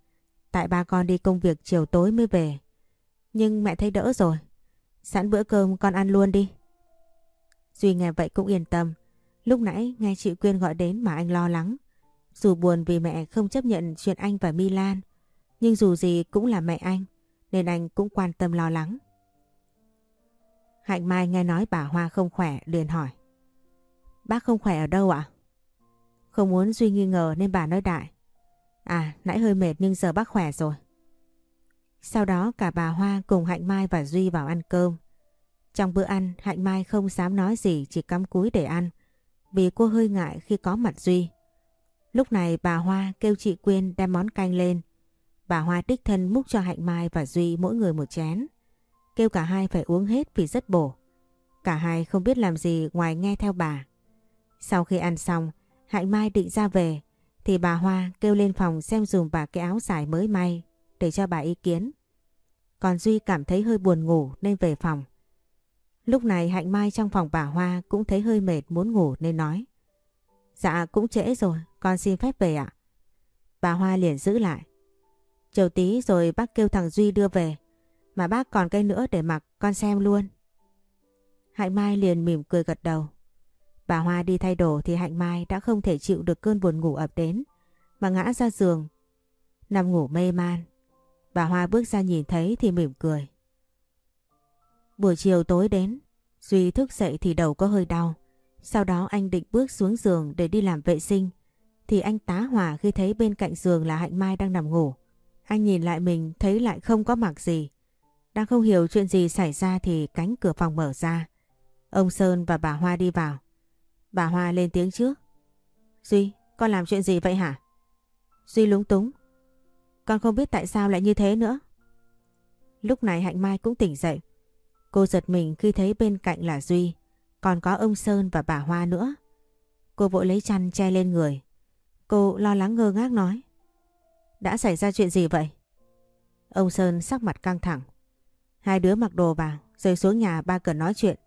Tại ba con đi công việc chiều tối mới về. Nhưng mẹ thấy đỡ rồi. Sẵn bữa cơm con ăn luôn đi. Duy nghe vậy cũng yên tâm. Lúc nãy nghe chị Quyên gọi đến mà anh lo lắng. Dù buồn vì mẹ không chấp nhận chuyện anh và Milan. Nhưng dù gì cũng là mẹ anh. Nên anh cũng quan tâm lo lắng. Hạnh Mai nghe nói bà Hoa không khỏe liền hỏi. Bác không khỏe ở đâu ạ? Không muốn Duy nghi ngờ nên bà nói đại. À nãy hơi mệt nhưng giờ bác khỏe rồi. Sau đó cả bà Hoa cùng Hạnh Mai và Duy vào ăn cơm. Trong bữa ăn, Hạnh Mai không dám nói gì, chỉ cắm cúi để ăn, vì cô hơi ngại khi có mặt Duy. Lúc này bà Hoa kêu chị Quyên đem món canh lên. Bà Hoa đích thân múc cho Hạnh Mai và Duy mỗi người một chén. Kêu cả hai phải uống hết vì rất bổ. Cả hai không biết làm gì ngoài nghe theo bà. Sau khi ăn xong, Hạnh Mai định ra về thì bà Hoa kêu lên phòng xem dùm bà cái áo dài mới may để cho bà ý kiến. Còn Duy cảm thấy hơi buồn ngủ nên về phòng. Lúc này Hạnh Mai trong phòng bà Hoa cũng thấy hơi mệt muốn ngủ nên nói. Dạ cũng trễ rồi, con xin phép về ạ. Bà Hoa liền giữ lại. chiều tí rồi bác kêu thằng Duy đưa về. Mà bác còn cây nữa để mặc con xem luôn. Hạnh Mai liền mỉm cười gật đầu. Bà Hoa đi thay đồ thì Hạnh Mai đã không thể chịu được cơn buồn ngủ ập đến. Mà ngã ra giường. Nằm ngủ mê man. Bà Hoa bước ra nhìn thấy thì mỉm cười. Buổi chiều tối đến. Duy thức dậy thì đầu có hơi đau. Sau đó anh định bước xuống giường để đi làm vệ sinh. Thì anh tá hỏa khi thấy bên cạnh giường là Hạnh Mai đang nằm ngủ. Anh nhìn lại mình thấy lại không có mặc gì. Đang không hiểu chuyện gì xảy ra thì cánh cửa phòng mở ra. Ông Sơn và bà Hoa đi vào. Bà Hoa lên tiếng trước. Duy, con làm chuyện gì vậy hả? Duy lúng túng. Con không biết tại sao lại như thế nữa. Lúc này Hạnh Mai cũng tỉnh dậy. Cô giật mình khi thấy bên cạnh là Duy, còn có ông Sơn và bà Hoa nữa. Cô vội lấy chăn che lên người. Cô lo lắng ngơ ngác nói. Đã xảy ra chuyện gì vậy? Ông Sơn sắc mặt căng thẳng. Hai đứa mặc đồ vào, rồi xuống nhà ba cần nói chuyện.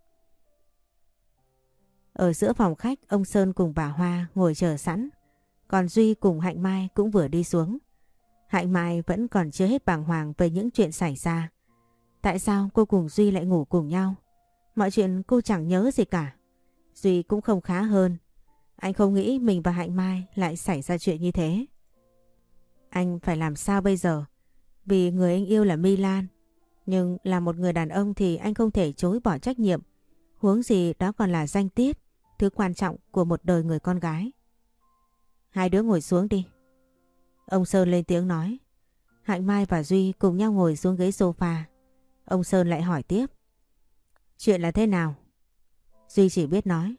Ở giữa phòng khách, ông Sơn cùng bà Hoa ngồi chờ sẵn. Còn Duy cùng Hạnh Mai cũng vừa đi xuống. Hạnh Mai vẫn còn chưa hết bàng hoàng về những chuyện xảy ra. Tại sao cô cùng Duy lại ngủ cùng nhau? Mọi chuyện cô chẳng nhớ gì cả. Duy cũng không khá hơn. Anh không nghĩ mình và Hạnh Mai lại xảy ra chuyện như thế. Anh phải làm sao bây giờ? Vì người anh yêu là Milan. Nhưng là một người đàn ông thì anh không thể chối bỏ trách nhiệm. Huống gì đó còn là danh tiết, thứ quan trọng của một đời người con gái. Hai đứa ngồi xuống đi. Ông Sơn lên tiếng nói. Hạnh Mai và Duy cùng nhau ngồi xuống ghế sofa. Ông Sơn lại hỏi tiếp. Chuyện là thế nào? Duy chỉ biết nói.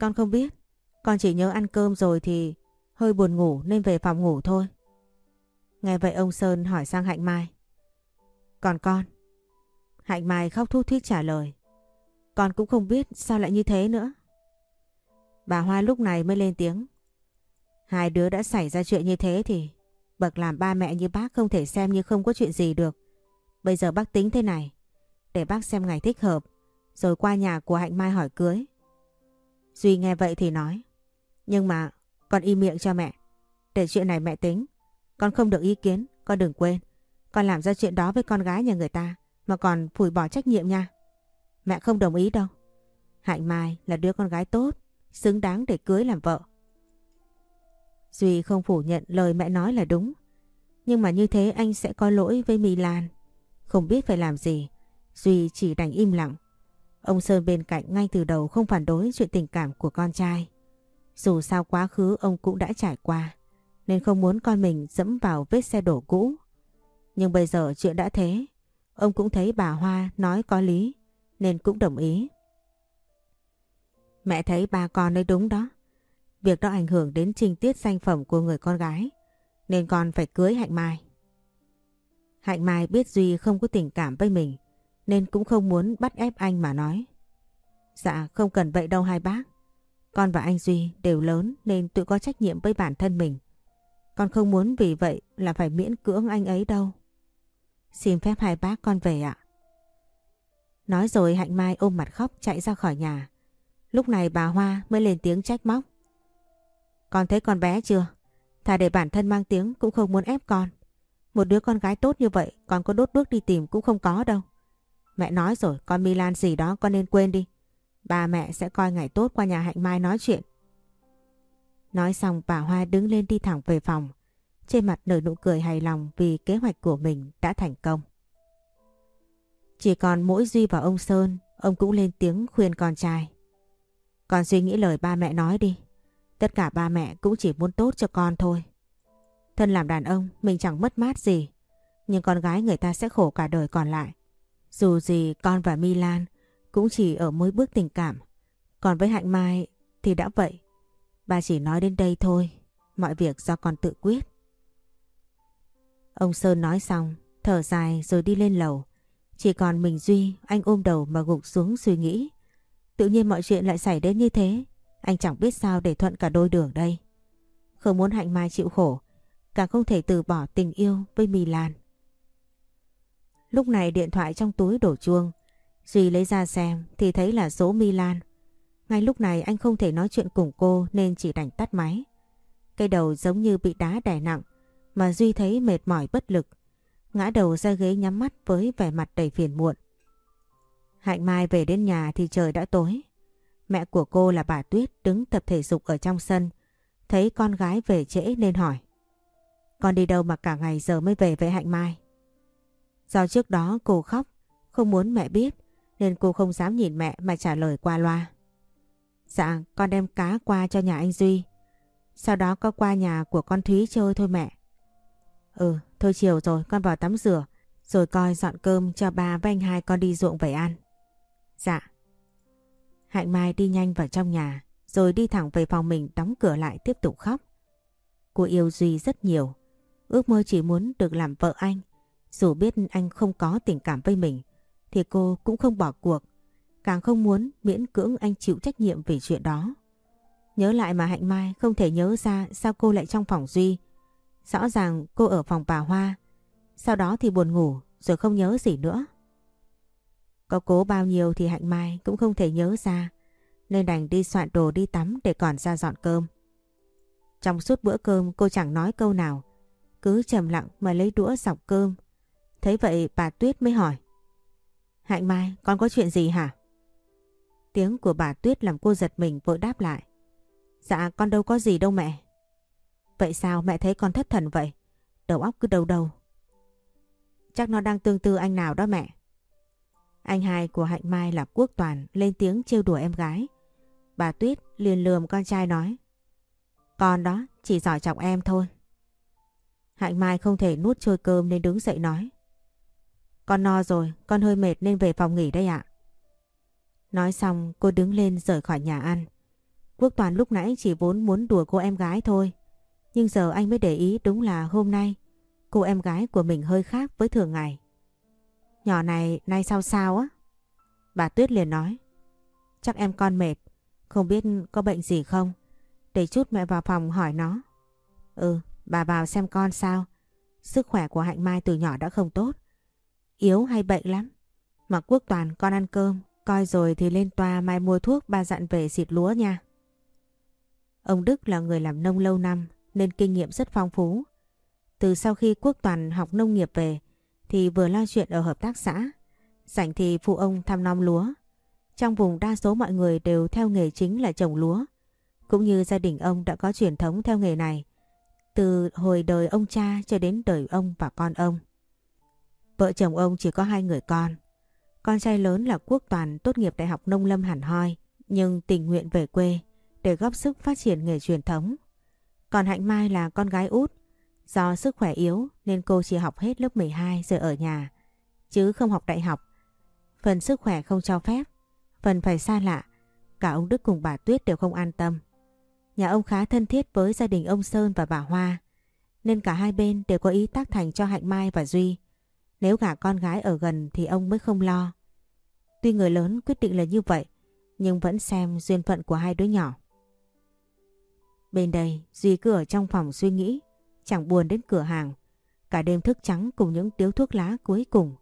Con không biết. Con chỉ nhớ ăn cơm rồi thì hơi buồn ngủ nên về phòng ngủ thôi. Nghe vậy ông Sơn hỏi sang Hạnh Mai. Còn con? Hạnh Mai khóc thút thít trả lời. Con cũng không biết sao lại như thế nữa. Bà Hoa lúc này mới lên tiếng. Hai đứa đã xảy ra chuyện như thế thì bậc làm ba mẹ như bác không thể xem như không có chuyện gì được. Bây giờ bác tính thế này. Để bác xem ngày thích hợp. Rồi qua nhà của Hạnh Mai hỏi cưới. Duy nghe vậy thì nói. Nhưng mà con im miệng cho mẹ. Để chuyện này mẹ tính. Con không được ý kiến. Con đừng quên. Con làm ra chuyện đó với con gái nhà người ta. Mà còn phủi bỏ trách nhiệm nha. Mẹ không đồng ý đâu. Hạnh Mai là đứa con gái tốt. Xứng đáng để cưới làm vợ. Duy không phủ nhận lời mẹ nói là đúng. Nhưng mà như thế anh sẽ có lỗi với Milan. Không biết phải làm gì. Duy chỉ đành im lặng. Ông Sơn bên cạnh ngay từ đầu không phản đối chuyện tình cảm của con trai. Dù sao quá khứ ông cũng đã trải qua. Nên không muốn con mình dẫm vào vết xe đổ cũ. Nhưng bây giờ chuyện đã thế. Ông cũng thấy bà Hoa nói có lý. Nên cũng đồng ý. Mẹ thấy ba con nói đúng đó. Việc đó ảnh hưởng đến trình tiết danh phẩm của người con gái. Nên con phải cưới Hạnh Mai. Hạnh Mai biết Duy không có tình cảm với mình. Nên cũng không muốn bắt ép anh mà nói. Dạ không cần vậy đâu hai bác. Con và anh Duy đều lớn nên tự có trách nhiệm với bản thân mình. Con không muốn vì vậy là phải miễn cưỡng anh ấy đâu. Xin phép hai bác con về ạ. Nói rồi Hạnh Mai ôm mặt khóc chạy ra khỏi nhà. Lúc này bà Hoa mới lên tiếng trách móc. Con thấy con bé chưa? Thà để bản thân mang tiếng cũng không muốn ép con. Một đứa con gái tốt như vậy con có đốt bước đi tìm cũng không có đâu. Mẹ nói rồi con Milan gì đó con nên quên đi. Ba mẹ sẽ coi ngày tốt qua nhà Hạnh Mai nói chuyện. Nói xong bà Hoa đứng lên đi thẳng về phòng. Trên mặt nở nụ cười hài lòng vì kế hoạch của mình đã thành công. Chỉ còn mỗi Duy và ông Sơn, ông cũng lên tiếng khuyên con trai. Con suy nghĩ lời ba mẹ nói đi. Tất cả ba mẹ cũng chỉ muốn tốt cho con thôi. Thân làm đàn ông mình chẳng mất mát gì. Nhưng con gái người ta sẽ khổ cả đời còn lại. Dù gì con và Milan cũng chỉ ở mỗi bước tình cảm. Còn với Hạnh Mai thì đã vậy. ba chỉ nói đến đây thôi. Mọi việc do con tự quyết. Ông Sơn nói xong, thở dài rồi đi lên lầu. Chỉ còn mình Duy, anh ôm đầu mà gục xuống suy nghĩ. Tự nhiên mọi chuyện lại xảy đến như thế. Anh chẳng biết sao để thuận cả đôi đường đây. Không muốn Hạnh Mai chịu khổ, càng không thể từ bỏ tình yêu với Milan. Lúc này điện thoại trong túi đổ chuông. Duy lấy ra xem thì thấy là số Milan. Ngay lúc này anh không thể nói chuyện cùng cô nên chỉ đành tắt máy. Cây đầu giống như bị đá đè nặng mà Duy thấy mệt mỏi bất lực. Ngã đầu ra ghế nhắm mắt với vẻ mặt đầy phiền muộn. Hạnh Mai về đến nhà thì trời đã tối. Mẹ của cô là bà Tuyết đứng tập thể dục ở trong sân. Thấy con gái về trễ nên hỏi. Con đi đâu mà cả ngày giờ mới về với Hạnh Mai? Do trước đó cô khóc, không muốn mẹ biết nên cô không dám nhìn mẹ mà trả lời qua loa. Dạ, con đem cá qua cho nhà anh Duy. Sau đó có qua nhà của con Thúy chơi thôi mẹ. Ừ, thôi chiều rồi con vào tắm rửa rồi coi dọn cơm cho ba với anh hai con đi ruộng về ăn. Dạ. Hạnh Mai đi nhanh vào trong nhà, rồi đi thẳng về phòng mình đóng cửa lại tiếp tục khóc. Cô yêu Duy rất nhiều. Ước mơ chỉ muốn được làm vợ anh. Dù biết anh không có tình cảm với mình, thì cô cũng không bỏ cuộc. Càng không muốn miễn cưỡng anh chịu trách nhiệm về chuyện đó. Nhớ lại mà Hạnh Mai không thể nhớ ra sao cô lại trong phòng Duy. Rõ ràng cô ở phòng bà Hoa. Sau đó thì buồn ngủ rồi không nhớ gì nữa. Có cố bao nhiêu thì Hạnh Mai cũng không thể nhớ ra. Nên đành đi soạn đồ đi tắm để còn ra dọn cơm. Trong suốt bữa cơm, cô chẳng nói câu nào. Cứ trầm lặng mà lấy đũa dọc cơm. Thấy vậy, bà Tuyết mới hỏi. Hạnh Mai, con có chuyện gì hả? Tiếng của bà Tuyết làm cô giật mình vội đáp lại. Dạ con đâu có gì đâu mẹ. Vậy sao mẹ thấy con thất thần vậy? Đầu óc cứ đầu đầu. Chắc nó đang tương tư anh nào đó mẹ. Anh hai của Hạnh Mai là Quốc Toàn lên tiếng trêu đùa em gái. Bà Tuyết liền lườm con trai nói. Con đó chỉ giỏi chọc em thôi. Hạnh Mai không thể nuốt trôi cơm nên đứng dậy nói. Con no rồi, con hơi mệt nên về phòng nghỉ đây ạ. Nói xong cô đứng lên rời khỏi nhà ăn. Quốc Toàn lúc nãy chỉ vốn muốn đùa cô em gái thôi. Nhưng giờ anh mới để ý đúng là hôm nay cô em gái của mình hơi khác với thường ngày. Nhỏ này nay sao sao á? Bà Tuyết liền nói. Chắc em con mệt, không biết có bệnh gì không? Để chút mẹ vào phòng hỏi nó. Ừ, bà vào xem con sao. Sức khỏe của Hạnh Mai từ nhỏ đã không tốt. Yếu hay bệnh lắm. Mà Quốc Toàn con ăn cơm, coi rồi thì lên toa mai mua thuốc ba dặn về xịt lúa nha. Ông Đức là người làm nông lâu năm nên kinh nghiệm rất phong phú. Từ sau khi Quốc Toàn học nông nghiệp về thì vừa lo chuyện ở hợp tác xã, rảnh thì phụ ông thăm nom lúa. Trong vùng đa số mọi người đều theo nghề chính là trồng lúa, cũng như gia đình ông đã có truyền thống theo nghề này từ hồi đời ông cha cho đến đời ông và con ông. Vợ chồng ông chỉ có hai người con. Con trai lớn là Quốc Toàn tốt nghiệp Đại học Nông Lâm Hàn Hoi nhưng tình nguyện về quê để góp sức phát triển nghề truyền thống. Còn Hạnh Mai là con gái út. Do sức khỏe yếu nên cô chỉ học hết lớp 12 rồi ở nhà, chứ không học đại học. Phần sức khỏe không cho phép, phần phải xa lạ, cả ông Đức cùng bà Tuyết đều không an tâm. Nhà ông khá thân thiết với gia đình ông Sơn và bà Hoa, nên cả hai bên đều có ý tác thành cho Hạnh Mai và Duy. Nếu gả con gái ở gần thì ông mới không lo. Tuy người lớn quyết định là như vậy, nhưng vẫn xem duyên phận của hai đứa nhỏ. Bên đây Duy cứ ở trong phòng suy nghĩ, chẳng buồn đến cửa hàng. Cả đêm thức trắng cùng những điếu thuốc lá cuối cùng,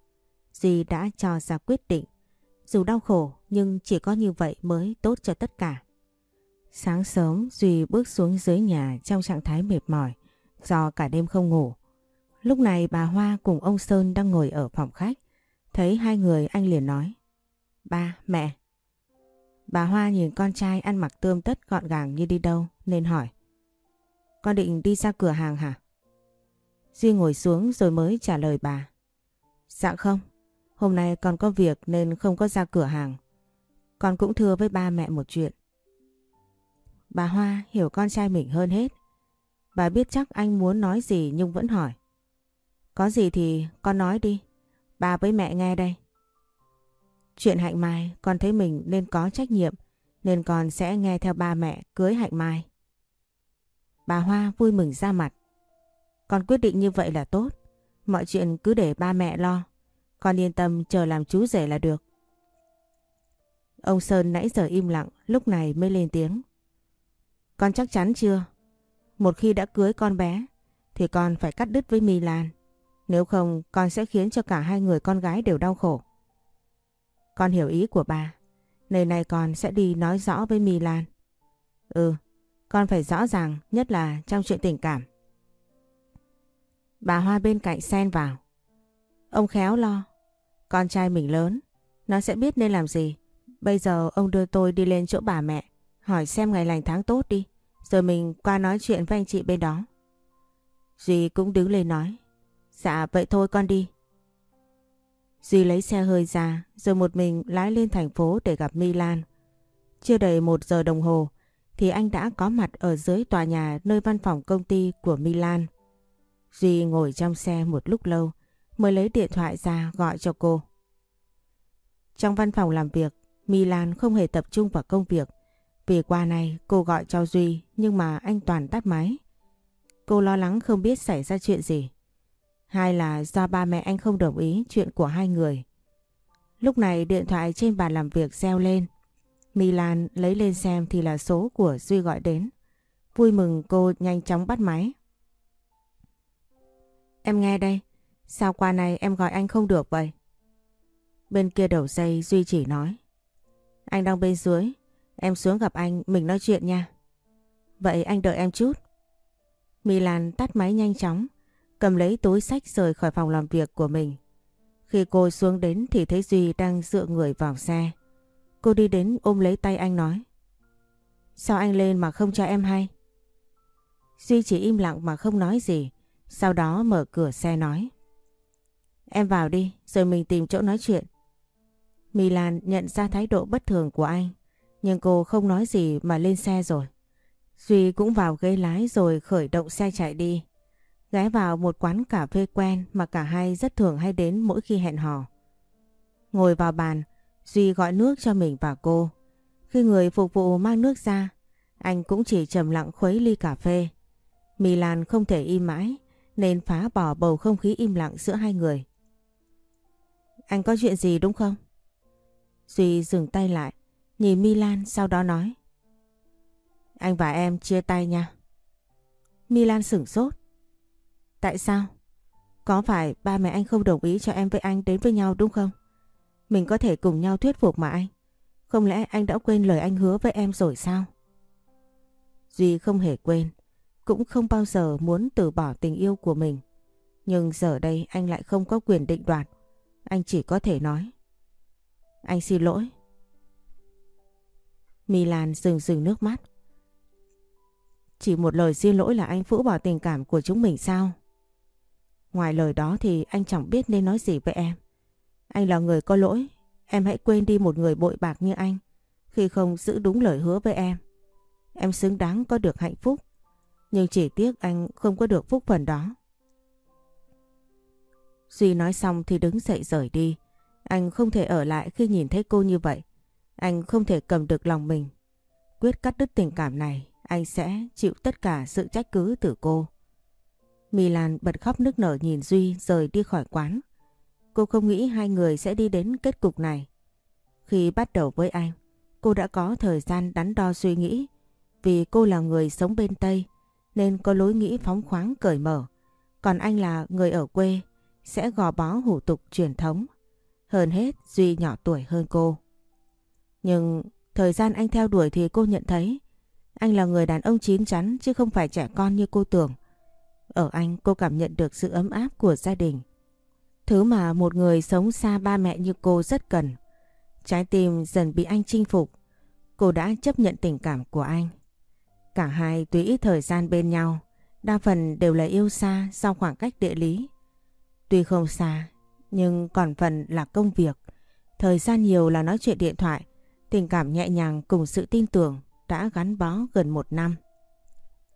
Duy đã cho ra quyết định. Dù đau khổ nhưng chỉ có như vậy mới tốt cho tất cả. Sáng sớm Duy bước xuống dưới nhà trong trạng thái mệt mỏi do cả đêm không ngủ. Lúc này bà Hoa cùng ông Sơn đang ngồi ở phòng khách. Thấy hai người anh liền nói. Ba, mẹ. Bà Hoa nhìn con trai ăn mặc tươm tất gọn gàng như đi đâu nên hỏi. Con định đi ra cửa hàng hả? Duy ngồi xuống rồi mới trả lời bà. Dạ không, hôm nay con có việc nên không có ra cửa hàng. Con cũng thưa với ba mẹ một chuyện. Bà Hoa hiểu con trai mình hơn hết. Bà biết chắc anh muốn nói gì nhưng vẫn hỏi. Có gì thì con nói đi. Bà với mẹ nghe đây. Chuyện Hạnh Mai con thấy mình nên có trách nhiệm nên con sẽ nghe theo ba mẹ cưới Hạnh Mai. Bà Hoa vui mừng ra mặt. Con quyết định như vậy là tốt. Mọi chuyện cứ để ba mẹ lo. Con yên tâm chờ làm chú rể là được. Ông Sơn nãy giờ im lặng lúc này mới lên tiếng. Con chắc chắn chưa? Một khi đã cưới con bé thì con phải cắt đứt với My Lan. Nếu không con sẽ khiến cho cả hai người con gái đều đau khổ. Con hiểu ý của bà. Nơi này con sẽ đi nói rõ với My Lan. Ừ, con phải rõ ràng, nhất là trong chuyện tình cảm. Bà Hoa bên cạnh xen vào. Ông khéo lo. Con trai mình lớn. Nó sẽ biết nên làm gì. Bây giờ ông đưa tôi đi lên chỗ bà mẹ. Hỏi xem ngày lành tháng tốt đi. Rồi mình qua nói chuyện với anh chị bên đó. Duy cũng đứng lên nói. Dạ vậy thôi con đi. Duy lấy xe hơi ra, rồi một mình lái lên thành phố để gặp Milan. Chưa đầy một giờ đồng hồ thì anh đã có mặt ở dưới tòa nhà nơi văn phòng công ty của Milan. Duy ngồi trong xe một lúc lâu mới lấy điện thoại ra gọi cho cô. Trong văn phòng làm việc, Milan không hề tập trung vào công việc. Vì qua này cô gọi cho Duy nhưng mà anh toàn tắt máy. Cô lo lắng không biết xảy ra chuyện gì. Hai là do ba mẹ anh không đồng ý chuyện của hai người. Lúc này điện thoại trên bàn làm việc reo lên. Milan lấy lên xem thì là số của Duy gọi đến. Vui mừng cô nhanh chóng bắt máy. Em nghe đây, sao qua này em gọi anh không được vậy? Bên kia đầu dây Duy chỉ nói. Anh đang bên dưới, em xuống gặp anh, mình nói chuyện nha. Vậy anh đợi em chút. Milan tắt máy nhanh chóng, cầm lấy túi sách rời khỏi phòng làm việc của mình. Khi cô xuống đến thì thấy Duy đang dựa người vào xe. Cô đi đến ôm lấy tay anh nói. Sao anh lên mà không cho em hay? Duy chỉ im lặng mà không nói gì. Sau đó mở cửa xe nói. Em vào đi rồi mình tìm chỗ nói chuyện. Milan nhận ra thái độ bất thường của anh. Nhưng cô không nói gì mà lên xe rồi. Duy cũng vào ghế lái rồi khởi động xe chạy đi. Ghé vào một quán cà phê quen mà cả hai rất thường hay đến mỗi khi hẹn hò. Ngồi vào bàn, Duy gọi nước cho mình và cô. Khi người phục vụ mang nước ra, anh cũng chỉ trầm lặng khuấy ly cà phê. Milan không thể im mãi nên phá bỏ bầu không khí im lặng giữa hai người. Anh có chuyện gì đúng không? Duy dừng tay lại, nhìn Milan sau đó nói. Anh và em chia tay nha. Milan sửng sốt. Tại sao? Có phải ba mẹ anh không đồng ý cho em với anh đến với nhau đúng không? Mình có thể cùng nhau thuyết phục mà anh. Không lẽ anh đã quên lời anh hứa với em rồi sao? Duy không hề quên, cũng không bao giờ muốn từ bỏ tình yêu của mình. Nhưng giờ đây anh lại không có quyền định đoạt. Anh chỉ có thể nói. Anh xin lỗi. Milan dừng dừng nước mắt. Chỉ một lời xin lỗi là anh phũ bỏ tình cảm của chúng mình sao? Ngoài lời đó thì anh chẳng biết nên nói gì với em. Anh là người có lỗi, em hãy quên đi một người bội bạc như anh khi không giữ đúng lời hứa với em. Em xứng đáng có được hạnh phúc, nhưng chỉ tiếc anh không có được phúc phần đó. Duy nói xong thì đứng dậy rời đi. Anh không thể ở lại khi nhìn thấy cô như vậy. Anh không thể cầm được lòng mình. Quyết cắt đứt tình cảm này, anh sẽ chịu tất cả sự trách cứ từ cô. Milan bật khóc nức nở nhìn Duy rời đi khỏi quán. Cô không nghĩ hai người sẽ đi đến kết cục này. Khi bắt đầu với anh, cô đã có thời gian đắn đo suy nghĩ vì cô là người sống bên Tây nên có lối nghĩ phóng khoáng cởi mở. Còn anh là người ở quê sẽ gò bó hủ tục truyền thống. Hơn hết Duy nhỏ tuổi hơn cô. Nhưng thời gian anh theo đuổi thì cô nhận thấy anh là người đàn ông chín chắn chứ không phải trẻ con như cô tưởng. Ở anh cô cảm nhận được sự ấm áp của gia đình. Thứ mà một người sống xa ba mẹ như cô rất cần. Trái tim dần bị anh chinh phục. Cô đã chấp nhận tình cảm của anh. Cả hai tuy ít thời gian bên nhau, đa phần đều là yêu xa do khoảng cách địa lý. Tuy không xa, nhưng còn phần là công việc. Thời gian nhiều là nói chuyện điện thoại, tình cảm nhẹ nhàng cùng sự tin tưởng đã gắn bó gần một năm.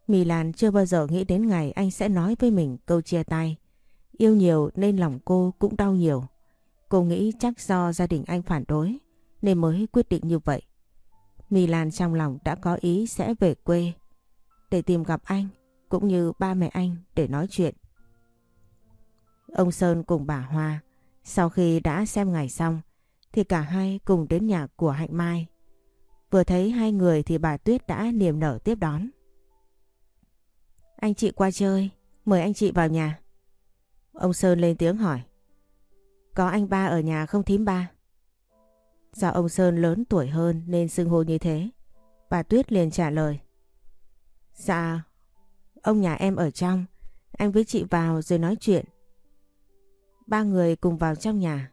Milan chưa bao giờ nghĩ đến ngày anh sẽ nói với mình câu chia tay. Yêu nhiều nên lòng cô cũng đau nhiều. Cô nghĩ chắc do gia đình anh phản đối nên mới quyết định như vậy. Milan trong lòng đã có ý sẽ về quê để tìm gặp anh cũng như ba mẹ anh để nói chuyện. Ông Sơn cùng bà Hoa sau khi đã xem ngày xong thì cả hai cùng đến nhà của Hạnh Mai. Vừa thấy hai người thì bà Tuyết đã niềm nở tiếp đón. Anh chị qua chơi, mời anh chị vào nhà. Ông Sơn lên tiếng hỏi. Có anh ba ở nhà không thím ba? Do ông Sơn lớn tuổi hơn nên xưng hô như thế. Bà Tuyết liền trả lời. Dạ, ông nhà em ở trong. Anh với chị vào rồi nói chuyện. Ba người cùng vào trong nhà.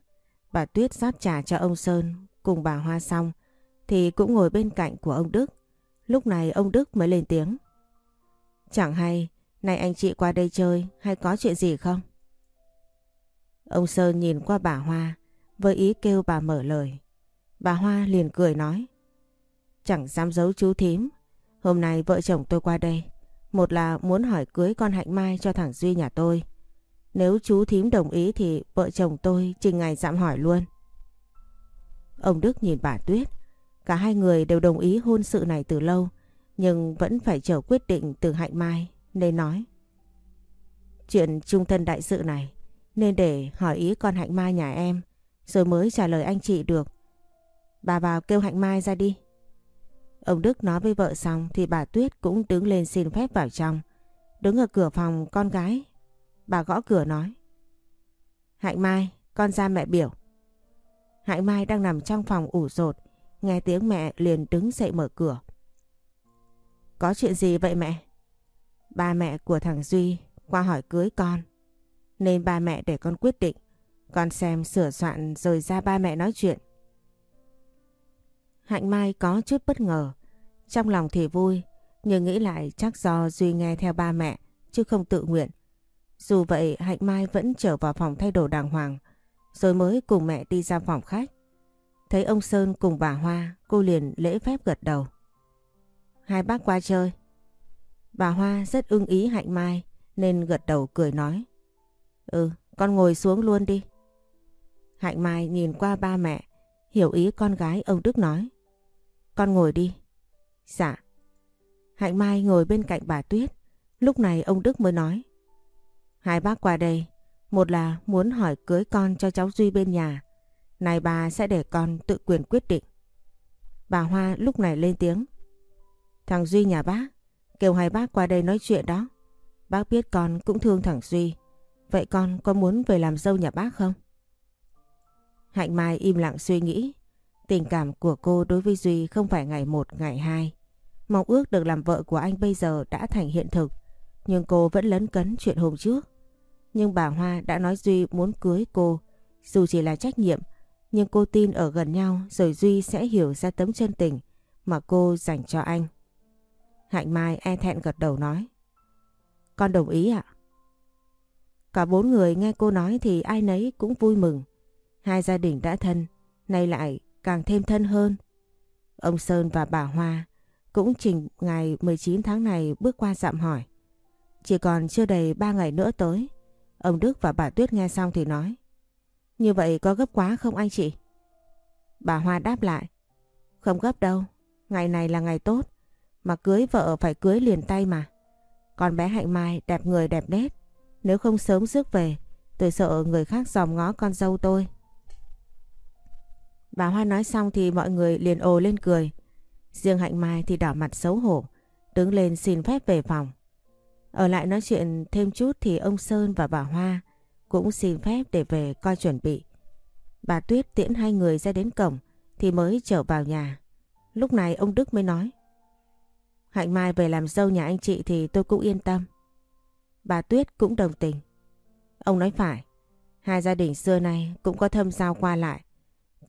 Bà Tuyết rót trà cho ông Sơn cùng bà Hoa xong thì cũng ngồi bên cạnh của ông Đức. Lúc này ông Đức mới lên tiếng. Chẳng hay, này anh chị qua đây chơi hay có chuyện gì không? Ông Sơn nhìn qua bà Hoa, với ý kêu bà mở lời. Bà Hoa liền cười nói. Chẳng dám giấu chú thím. Hôm nay vợ chồng tôi qua đây. Một là muốn hỏi cưới con Hạnh Mai cho thằng Duy nhà tôi. Nếu chú thím đồng ý thì vợ chồng tôi trình ngày dạm hỏi luôn. Ông Đức nhìn bà Tuyết. Cả hai người đều đồng ý hôn sự này từ lâu. Nhưng vẫn phải chờ quyết định từ Hạnh Mai, nên nói. Chuyện trung thân đại sự này nên để hỏi ý con Hạnh Mai nhà em rồi mới trả lời anh chị được. Bà vào kêu Hạnh Mai ra đi. Ông Đức nói với vợ xong thì bà Tuyết cũng đứng lên xin phép vào trong. Đứng ở cửa phòng con gái. Bà gõ cửa nói. Hạnh Mai, con ra mẹ biểu. Hạnh Mai đang nằm trong phòng ủ rột. Nghe tiếng mẹ liền đứng dậy mở cửa. Có chuyện gì vậy mẹ? Ba mẹ của thằng Duy qua hỏi cưới con. Nên ba mẹ để con quyết định. Con xem sửa soạn rồi ra ba mẹ nói chuyện. Hạnh Mai có chút bất ngờ. Trong lòng thì vui, nhưng nghĩ lại chắc do Duy nghe theo ba mẹ, chứ không tự nguyện. Dù vậy Hạnh Mai vẫn trở vào phòng thay đồ đàng hoàng, rồi mới cùng mẹ đi ra phòng khách. Thấy ông Sơn cùng bà Hoa, cô liền lễ phép gật đầu. Hai bác qua chơi. Bà Hoa rất ưng ý Hạnh Mai nên gật đầu cười nói. Ừ, con ngồi xuống luôn đi. Hạnh Mai nhìn qua ba mẹ, hiểu ý con gái ông Đức nói. Con ngồi đi. Dạ. Hạnh Mai ngồi bên cạnh bà Tuyết. Lúc này ông Đức mới nói. Hai bác qua đây. Một là muốn hỏi cưới con cho cháu Duy bên nhà. Này bà sẽ để con tự quyền quyết định. Bà Hoa lúc này lên tiếng. Thằng Duy nhà bác, kêu hai bác qua đây nói chuyện đó. Bác biết con cũng thương thằng Duy. Vậy con có muốn về làm dâu nhà bác không? Hạnh Mai im lặng suy nghĩ. Tình cảm của cô đối với Duy không phải ngày một, ngày hai. Mong ước được làm vợ của anh bây giờ đã thành hiện thực. Nhưng cô vẫn lấn cấn chuyện hôm trước. Nhưng bà Hoa đã nói Duy muốn cưới cô. Dù chỉ là trách nhiệm. Nhưng cô tin ở gần nhau rồi Duy sẽ hiểu ra tấm chân tình mà cô dành cho anh. Hạnh Mai e thẹn gật đầu nói. Con đồng ý ạ. Cả bốn người nghe cô nói thì ai nấy cũng vui mừng. Hai gia đình đã thân, nay lại càng thêm thân hơn. Ông Sơn và bà Hoa cũng trình ngày 19 tháng này bước qua dạm hỏi. Chỉ còn chưa đầy 3 ngày nữa tới. Ông Đức và bà Tuyết nghe xong thì nói. Như vậy có gấp quá không anh chị? Bà Hoa đáp lại. Không gấp đâu, ngày này là ngày tốt. Mà cưới vợ phải cưới liền tay mà. Con bé Hạnh Mai đẹp người đẹp nét. Nếu không sớm rước về, tôi sợ người khác dòm ngó con dâu tôi. Bà Hoa nói xong thì mọi người liền ồ lên cười. Riêng Hạnh Mai thì đỏ mặt xấu hổ, đứng lên xin phép về phòng. Ở lại nói chuyện thêm chút thì ông Sơn và bà Hoa cũng xin phép để về coi chuẩn bị. Bà Tuyết tiễn hai người ra đến cổng thì mới trở vào nhà. Lúc này ông Đức mới nói. Hạnh Mai về làm dâu nhà anh chị thì tôi cũng yên tâm. Bà Tuyết cũng đồng tình. Ông nói phải, hai gia đình xưa nay cũng có thâm giao qua lại.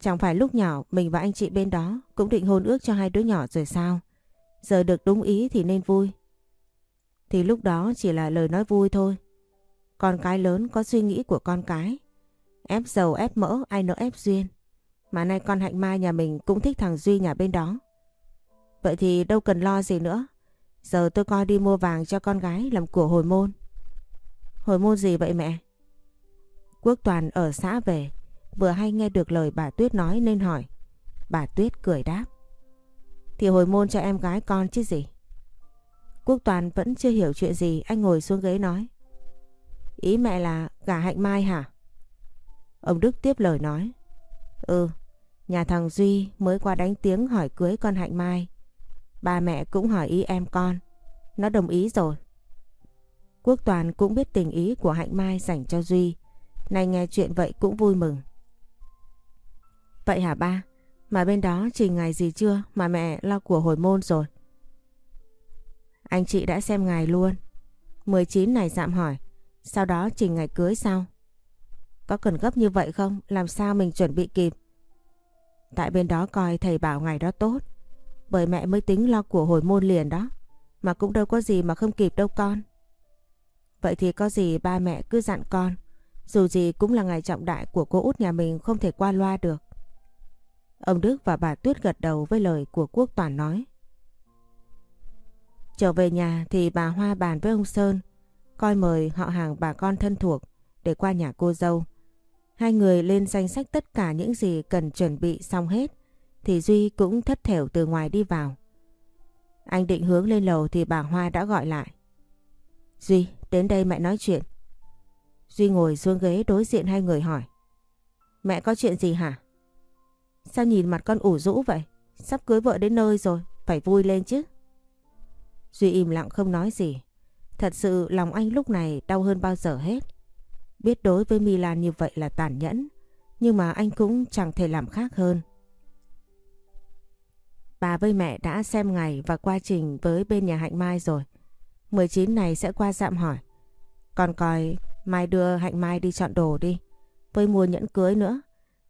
Chẳng phải lúc nhỏ mình và anh chị bên đó cũng định hôn ước cho hai đứa nhỏ rồi sao? Giờ được đúng ý thì nên vui. Thì lúc đó chỉ là lời nói vui thôi. Con cái lớn có suy nghĩ của con cái. Ép dầu ép mỡ ai nỡ ép duyên. Mà nay con Hạnh Mai nhà mình cũng thích thằng Duy nhà bên đó. Vậy thì đâu cần lo gì nữa. Giờ tôi coi đi mua vàng cho con gái làm của hồi môn. Hồi môn gì vậy mẹ? Quốc Toàn ở xã về, vừa hay nghe được lời bà Tuyết nói nên hỏi. Bà Tuyết cười đáp. Thì hồi môn cho em gái con chứ gì. Quốc Toàn vẫn chưa hiểu chuyện gì, anh ngồi xuống ghế nói. Ý mẹ là gả hạnh mai hả? Ông Đức tiếp lời nói. Ừ, nhà thằng Duy mới qua đánh tiếng hỏi cưới con hạnh mai. Ba mẹ cũng hỏi ý em con. Nó đồng ý rồi. Quốc Toàn cũng biết tình ý của Hạnh Mai dành cho Duy. Nay nghe chuyện vậy cũng vui mừng. Vậy hả ba? Mà bên đó trình ngày gì chưa mà mẹ lo của hồi môn rồi? Anh chị đã xem ngày luôn. 19 này dạm hỏi. Sau đó trình ngày cưới sao? Có cần gấp như vậy không? Làm sao mình chuẩn bị kịp? Tại bên đó coi thầy bảo ngày đó tốt. Bởi mẹ mới tính lo của hồi môn liền đó. Mà cũng đâu có gì mà không kịp đâu con. Vậy thì có gì ba mẹ cứ dặn con. Dù gì cũng là ngày trọng đại của cô út nhà mình không thể qua loa được. Ông Đức và bà Tuyết gật đầu với lời của Quốc Toàn nói. Trở về nhà thì bà Hoa bàn với ông Sơn, coi mời họ hàng bà con thân thuộc để qua nhà cô dâu. Hai người lên danh sách tất cả những gì cần chuẩn bị xong hết, thì Duy cũng thất thểu từ ngoài đi vào. Anh định hướng lên lầu thì bà Hoa đã gọi lại. Duy, đến đây mẹ nói chuyện. Duy ngồi xuống ghế đối diện hai người hỏi. Mẹ có chuyện gì hả? Sao nhìn mặt con ủ rũ vậy? Sắp cưới vợ đến nơi rồi, phải vui lên chứ. Duy im lặng không nói gì. Thật sự lòng anh lúc này đau hơn bao giờ hết. Biết đối với Milan như vậy là tàn nhẫn, nhưng mà anh cũng chẳng thể làm khác hơn. Bà với mẹ đã xem ngày và qua trình với bên nhà Hạnh Mai rồi. 19 này sẽ qua dạm hỏi. Còn coi mai đưa Hạnh Mai đi chọn đồ đi. Với mua nhẫn cưới nữa.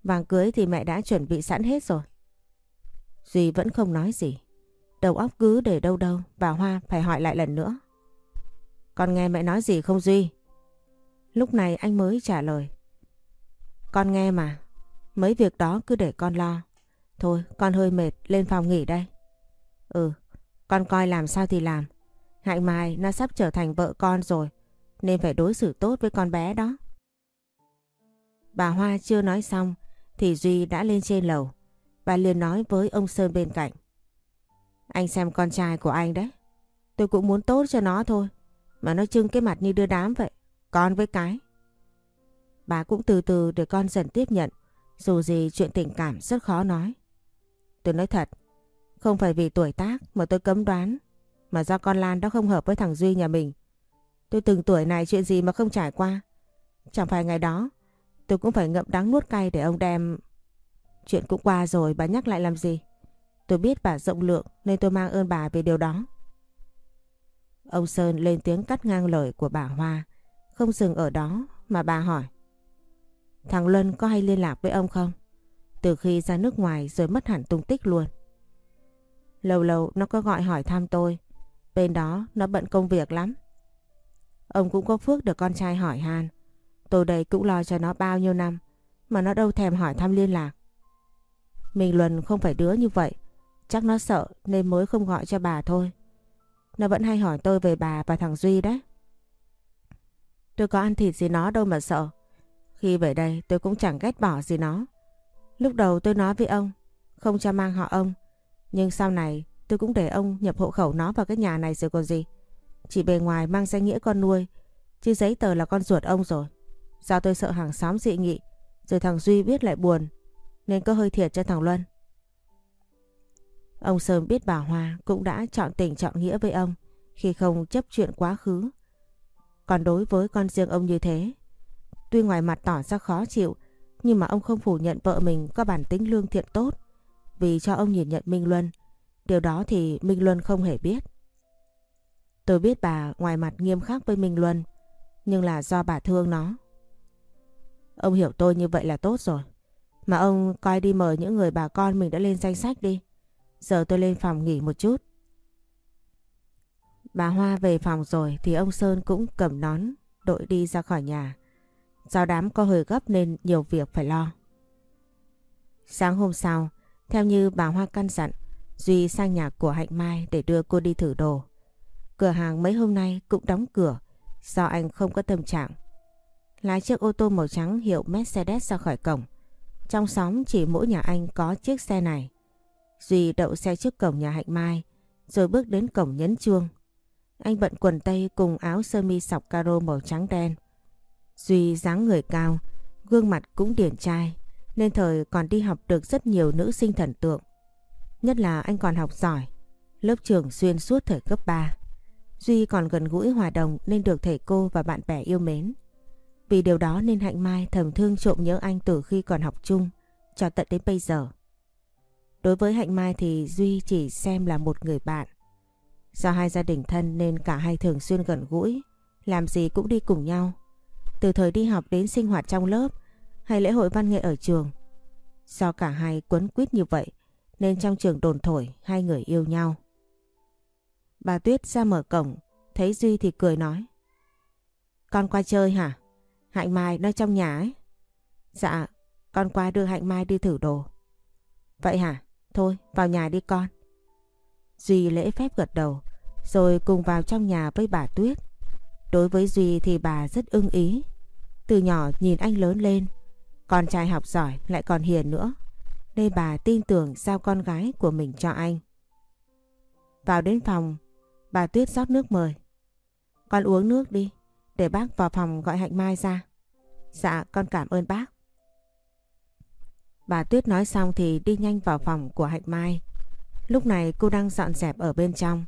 Vàng cưới thì mẹ đã chuẩn bị sẵn hết rồi. Duy vẫn không nói gì. Đầu óc cứ để đâu đâu. Bà Hoa phải hỏi lại lần nữa. Con nghe mẹ nói gì không Duy? Lúc này anh mới trả lời. Con nghe mà. Mấy việc đó cứ để con lo. Thôi con hơi mệt lên phòng nghỉ đây. Ừ, con coi làm sao thì làm. Hạnh Mai, nó sắp trở thành vợ con rồi, nên phải đối xử tốt với con bé đó. Bà Hoa chưa nói xong, thì Duy đã lên trên lầu. Bà liền nói với ông Sơn bên cạnh. Anh xem con trai của anh đấy. Tôi cũng muốn tốt cho nó thôi. Mà nó trưng cái mặt như đưa đám vậy. Con với cái. Bà cũng từ từ để con dần tiếp nhận. Dù gì chuyện tình cảm rất khó nói. Tôi nói thật. Không phải vì tuổi tác mà tôi cấm đoán mà do con Lan đó không hợp với thằng Duy nhà mình. Tôi từng tuổi này chuyện gì mà không trải qua. Chẳng phải ngày đó, tôi cũng phải ngậm đắng nuốt cay để ông đem... Chuyện cũng qua rồi bà nhắc lại làm gì? Tôi biết bà rộng lượng nên tôi mang ơn bà về điều đó. Ông Sơn lên tiếng cắt ngang lời của bà Hoa. Không dừng ở đó mà bà hỏi. Thằng Luân có hay liên lạc với ông không? Từ khi ra nước ngoài rồi mất hẳn tung tích luôn. Lâu lâu nó có gọi hỏi thăm tôi. Bên đó nó bận công việc lắm. Ông cũng có phước được con trai hỏi han. Tôi đây cũng lo cho nó bao nhiêu năm mà nó đâu thèm hỏi thăm liên lạc. Mình Luân không phải đứa như vậy. Chắc nó sợ nên mới không gọi cho bà thôi. Nó vẫn hay hỏi tôi về bà và thằng Duy đấy. Tôi có ăn thịt gì nó đâu mà sợ. Khi về đây tôi cũng chẳng ghét bỏ gì nó. Lúc đầu tôi nói với ông, không cho mang họ ông. Nhưng sau này Tôi cũng để ông nhập hộ khẩu nó vào cái nhà này rồi còn gì. Chỉ bề ngoài mang danh nghĩa con nuôi, chứ giấy tờ là con ruột ông rồi. Do tôi sợ hàng xóm dị nghị, rồi thằng Duy biết lại buồn, nên có hơi thiệt cho thằng Luân. Ông Sơn biết bà Hoa cũng đã chọn tình chọn nghĩa với ông khi không chấp chuyện quá khứ. Còn đối với con riêng ông như thế, tuy ngoài mặt tỏ ra khó chịu, Nhưng mà ông không phủ nhận vợ mình có bản tính lương thiện tốt vì cho ông nhìn nhận Minh Luân. Điều đó thì Minh Luân không hề biết. Tôi biết bà ngoài mặt nghiêm khắc với Minh Luân nhưng là do bà thương nó. Ông hiểu tôi như vậy là tốt rồi. Mà ông coi đi mời những người bà con mình đã lên danh sách đi. Giờ tôi lên phòng nghỉ một chút. Bà Hoa về phòng rồi thì ông Sơn cũng cầm nón đội đi ra khỏi nhà. Do đám có hơi gấp nên nhiều việc phải lo. Sáng hôm sau, theo như bà Hoa căn dặn, Duy sang nhà của Hạnh Mai để đưa cô đi thử đồ. Cửa hàng mấy hôm nay cũng đóng cửa do anh không có tâm trạng. Lái chiếc ô tô màu trắng hiệu Mercedes ra khỏi cổng. Trong xóm chỉ mỗi nhà anh có chiếc xe này. Duy đậu xe trước cổng nhà Hạnh Mai rồi bước đến cổng nhấn chuông. Anh bận quần tây cùng áo sơ mi sọc caro màu trắng đen. Duy dáng người cao, gương mặt cũng điển trai nên thời còn đi học được rất nhiều nữ sinh thần tượng. Nhất là anh còn học giỏi, lớp trường xuyên suốt thời cấp 3. Duy còn gần gũi hòa đồng nên được thầy cô và bạn bè yêu mến. Vì điều đó nên Hạnh Mai thầm thương trộm nhớ anh từ khi còn học chung cho tận đến bây giờ. Đối với Hạnh Mai thì Duy chỉ xem là một người bạn. Do hai gia đình thân nên cả hai thường xuyên gần gũi, làm gì cũng đi cùng nhau. Từ thời đi học đến sinh hoạt trong lớp hay lễ hội văn nghệ ở trường. Do cả hai quấn quýt như vậy nên trong trường đồn thổi hai người yêu nhau. Bà Tuyết ra mở cổng, thấy Duy thì cười nói. Con qua chơi hả? Hạnh Mai nó trong nhà ấy. Dạ, con qua đưa Hạnh Mai đi thử đồ. Vậy hả? Thôi, vào nhà đi con. Duy lễ phép gật đầu, rồi cùng vào trong nhà với bà Tuyết. Đối với Duy thì bà rất ưng ý. Từ nhỏ nhìn anh lớn lên, con trai học giỏi lại còn hiền nữa. Nên bà tin tưởng giao con gái của mình cho anh. Vào đến phòng, bà Tuyết rót nước mời. Con uống nước đi, để bác vào phòng gọi Hạnh Mai ra. Dạ, con cảm ơn bác. Bà Tuyết nói xong thì đi nhanh vào phòng của Hạnh Mai. Lúc này cô đang dọn dẹp ở bên trong.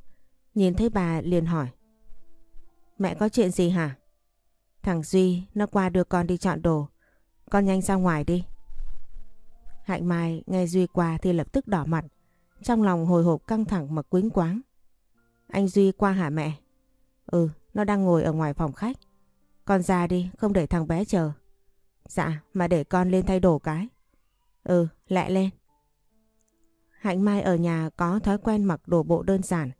Nhìn thấy bà liền hỏi. Mẹ có chuyện gì hả? Thằng Duy nó qua đưa con đi chọn đồ. Con nhanh ra ngoài đi. Hạnh Mai nghe Duy qua thì lập tức đỏ mặt. Trong lòng hồi hộp căng thẳng mà quýnh quáng. Anh Duy qua hả mẹ? Ừ, nó đang ngồi ở ngoài phòng khách. Con ra đi, không để thằng bé chờ. Dạ, mà để con lên thay đồ cái. Ừ, lẹ lên. Hạnh Mai ở nhà có thói quen mặc đồ bộ đơn giản.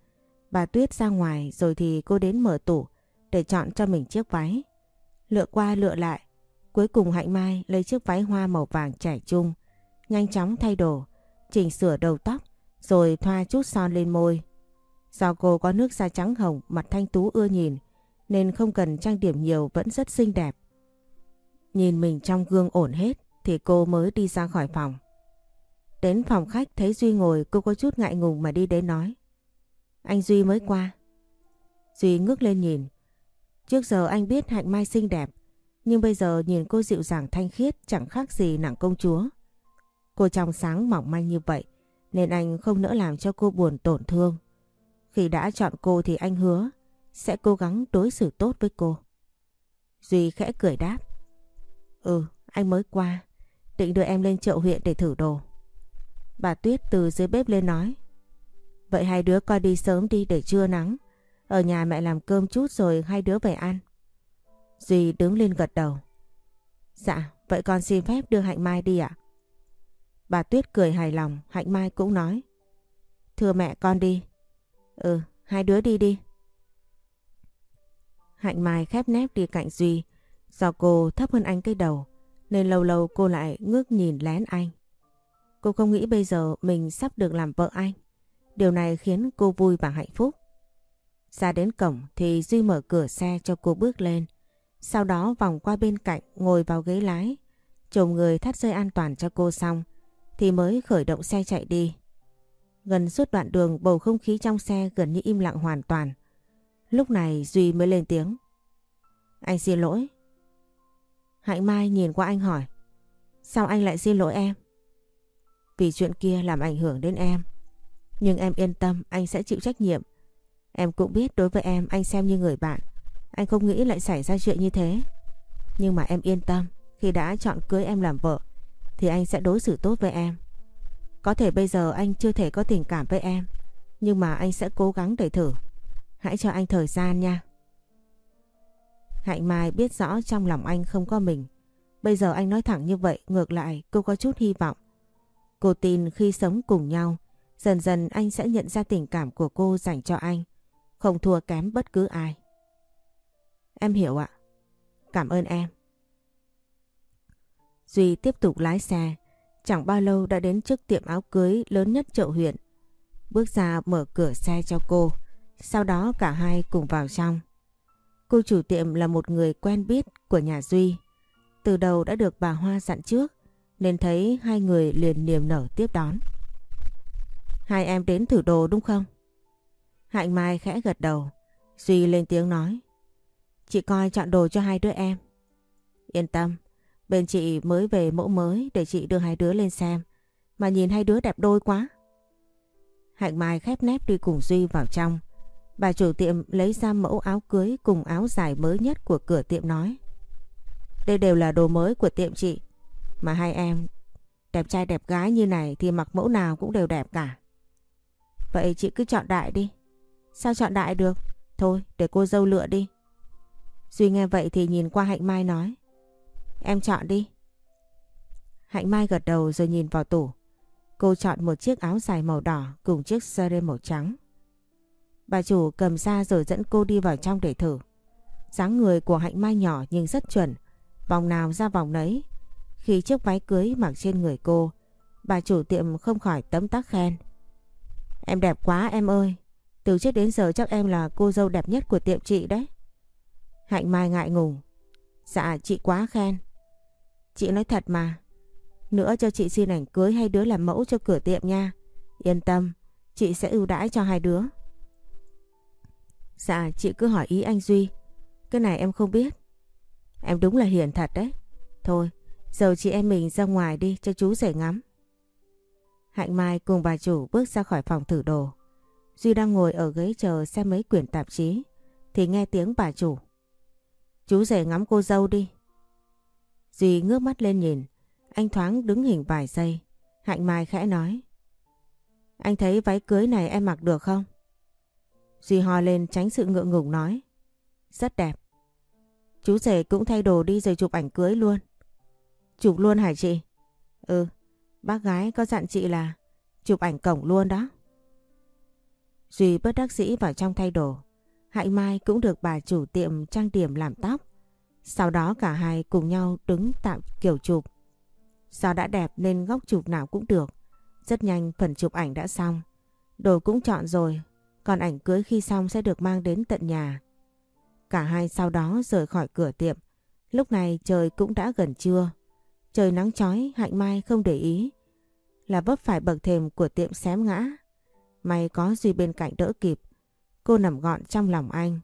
Bà Tuyết ra ngoài rồi thì cô đến mở tủ để chọn cho mình chiếc váy. Lựa qua lựa lại, cuối cùng Hạnh Mai lấy chiếc váy hoa màu vàng trải trung nhanh chóng thay đồ, chỉnh sửa đầu tóc, rồi thoa chút son lên môi. Do cô có nước da trắng hồng, mặt thanh tú ưa nhìn, nên không cần trang điểm nhiều vẫn rất xinh đẹp. Nhìn mình trong gương ổn hết thì cô mới đi ra khỏi phòng. Đến phòng khách thấy Duy ngồi cô có chút ngại ngùng mà đi đến nói. Anh Duy mới qua. Duy ngước lên nhìn. Trước giờ anh biết Hạnh Mai xinh đẹp, nhưng bây giờ nhìn cô dịu dàng thanh khiết chẳng khác gì nàng công chúa. Cô trong sáng mỏng manh như vậy nên anh không nỡ làm cho cô buồn tổn thương. Khi đã chọn cô thì anh hứa sẽ cố gắng đối xử tốt với cô. Duy khẽ cười đáp. Ừ, anh mới qua, định đưa em lên chợ huyện để thử đồ. Bà Tuyết từ dưới bếp lên nói. Vậy hai đứa coi đi sớm đi để trưa nắng. Ở nhà mẹ làm cơm chút rồi hai đứa về ăn. Duy đứng lên gật đầu. Dạ, vậy con xin phép đưa Hạnh Mai đi ạ. Bà Tuyết cười hài lòng, Hạnh Mai cũng nói. Thưa mẹ con đi. Ừ, hai đứa đi đi. Hạnh Mai khép nép đi cạnh Duy. Do cô thấp hơn anh cái đầu, nên lâu lâu cô lại ngước nhìn lén anh. Cô không nghĩ bây giờ mình sắp được làm vợ anh. Điều này khiến cô vui và hạnh phúc. Ra đến cổng thì Duy mở cửa xe cho cô bước lên. Sau đó vòng qua bên cạnh ngồi vào ghế lái. Chồng người thắt dây an toàn cho cô xong thì mới khởi động xe chạy đi. Gần suốt đoạn đường bầu không khí trong xe gần như im lặng hoàn toàn. Lúc này Duy mới lên tiếng. Anh xin lỗi. Hạnh Mai nhìn qua anh hỏi. Sao anh lại xin lỗi em? Vì chuyện kia làm ảnh hưởng đến em. Nhưng em yên tâm anh sẽ chịu trách nhiệm. Em cũng biết đối với em anh xem như người bạn. Anh không nghĩ lại xảy ra chuyện như thế. Nhưng mà em yên tâm, khi đã chọn cưới em làm vợ thì anh sẽ đối xử tốt với em. Có thể bây giờ anh chưa thể có tình cảm với em, nhưng mà anh sẽ cố gắng để thử. Hãy cho anh thời gian nha. Hạnh Mai biết rõ trong lòng anh không có mình. Bây giờ anh nói thẳng như vậy, ngược lại, cô có chút hy vọng. Cô tin khi sống cùng nhau, dần dần anh sẽ nhận ra tình cảm của cô dành cho anh. Không thua kém bất cứ ai. Em hiểu ạ. Cảm ơn em. Duy tiếp tục lái xe. Chẳng bao lâu đã đến trước tiệm áo cưới lớn nhất chợ huyện. Bước ra mở cửa xe cho cô. Sau đó cả hai cùng vào trong. Cô chủ tiệm là một người quen biết của nhà Duy. Từ đầu đã được bà Hoa dặn trước nên thấy hai người liền niềm nở tiếp đón. Hai em đến thử đồ đúng không? Hạnh Mai khẽ gật đầu. Duy lên tiếng nói. Chị coi chọn đồ cho hai đứa em. Yên tâm, bên chị mới về mẫu mới để chị đưa hai đứa lên xem. Mà nhìn hai đứa đẹp đôi quá. Hạnh Mai khép nép đi cùng Duy vào trong. Bà chủ tiệm lấy ra mẫu áo cưới cùng áo dài mới nhất của cửa tiệm nói. Đây đều là đồ mới của tiệm chị. Mà hai em, đẹp trai đẹp gái như này thì mặc mẫu nào cũng đều đẹp cả. Vậy chị cứ chọn đại đi. Sao chọn đại được? Thôi, để cô dâu lựa đi. Duy nghe vậy thì nhìn qua Hạnh Mai nói. Em chọn đi. Hạnh Mai gật đầu rồi nhìn vào tủ. Cô chọn một chiếc áo dài màu đỏ cùng chiếc sơ rê màu trắng. Bà chủ cầm ra rồi dẫn cô đi vào trong để thử. dáng người của Hạnh Mai nhỏ nhưng rất chuẩn. Vòng nào ra vòng nấy. Khi chiếc váy cưới mặc trên người cô, bà chủ tiệm không khỏi tấm tắc khen. Em đẹp quá em ơi. Từ trước đến giờ chắc em là cô dâu đẹp nhất của tiệm chị đấy. Hạnh Mai ngại ngùng. Dạ chị quá khen. Chị nói thật mà. Nữa cho chị xin ảnh cưới hai đứa làm mẫu cho cửa tiệm nha. Yên tâm, chị sẽ ưu đãi cho hai đứa. Dạ chị cứ hỏi ý anh Duy. Cái này em không biết. Em đúng là hiền thật đấy. Thôi, giờ chị em mình ra ngoài đi cho chú rể ngắm. Hạnh Mai cùng bà chủ bước ra khỏi phòng thử đồ. Duy đang ngồi ở ghế chờ xem mấy quyển tạp chí. Thì nghe tiếng bà chủ. Chú rể ngắm cô dâu đi. Duy ngước mắt lên nhìn. Anh thoáng đứng hình vài giây. Hạnh Mai khẽ nói. Anh thấy váy cưới này em mặc được không? Duy ho lên tránh sự ngượng ngùng nói. Rất đẹp. Chú rể cũng thay đồ đi rồi chụp ảnh cưới luôn. Chụp luôn hả chị? Ừ, bác gái có dặn chị là chụp ảnh cổng luôn đó. Duy bất đắc dĩ vào trong thay đồ. Hạnh Mai cũng được bà chủ tiệm trang điểm làm tóc. Sau đó cả hai cùng nhau đứng tạo kiểu chụp. Do đã đẹp nên góc chụp nào cũng được. Rất nhanh phần chụp ảnh đã xong. Đồ cũng chọn rồi. Còn ảnh cưới khi xong sẽ được mang đến tận nhà. Cả hai sau đó rời khỏi cửa tiệm. Lúc này trời cũng đã gần trưa. Trời nắng chói, Hạnh Mai không để ý. Là vấp phải bậc thềm của tiệm xém ngã. May có Duy bên cạnh đỡ kịp. Cô nằm gọn trong lòng anh.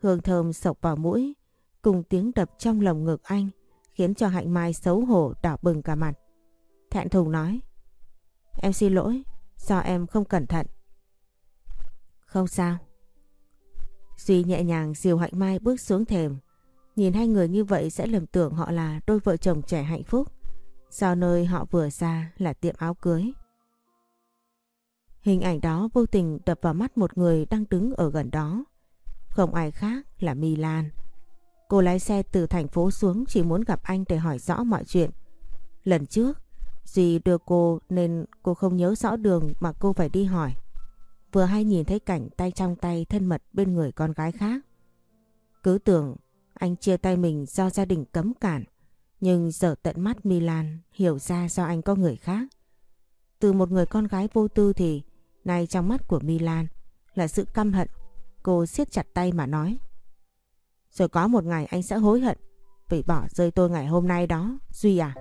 Hương thơm sộc vào mũi. Cùng tiếng đập trong lồng ngực anh. Khiến cho Hạnh Mai xấu hổ đỏ bừng cả mặt. Thẹn thùng nói. Em xin lỗi. Do em không cẩn thận. Không sao. Duy nhẹ nhàng dìu Hạnh Mai bước xuống thềm. Nhìn hai người như vậy sẽ lầm tưởng họ là đôi vợ chồng trẻ hạnh phúc. Do nơi họ vừa ra là tiệm áo cưới. Hình ảnh đó vô tình đập vào mắt một người đang đứng ở gần đó. Không ai khác là Milan. Cô lái xe từ thành phố xuống chỉ muốn gặp anh để hỏi rõ mọi chuyện. Lần trước, Duy đưa cô nên cô không nhớ rõ đường mà cô phải đi hỏi. Vừa hay nhìn thấy cảnh tay trong tay thân mật bên người con gái khác. Cứ tưởng anh chia tay mình do gia đình cấm cản. Nhưng giờ tận mắt Milan hiểu ra do anh có người khác. Từ một người con gái vô tư thì nay trong mắt của Milan là sự căm hận. Cô siết chặt tay mà nói. Rồi có một ngày anh sẽ hối hận vì bỏ rơi tôi ngày hôm nay đó, Duy à.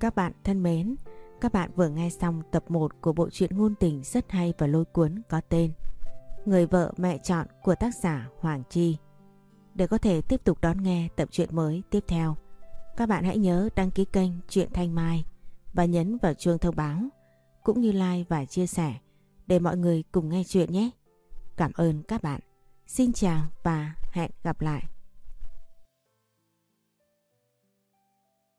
Các bạn thân mến, các bạn vừa nghe xong tập 1 của bộ truyện ngôn tình rất hay và lôi cuốn có tên Người vợ mẹ chọn của tác giả Hoàng Chi. Để có thể tiếp tục đón nghe tập truyện mới tiếp theo, các bạn hãy nhớ đăng ký kênh Truyện Thanh Mai và nhấn vào chuông thông báo cũng như like và chia sẻ để mọi người cùng nghe chuyện nhé. Cảm ơn các bạn. Xin chào và hẹn gặp lại.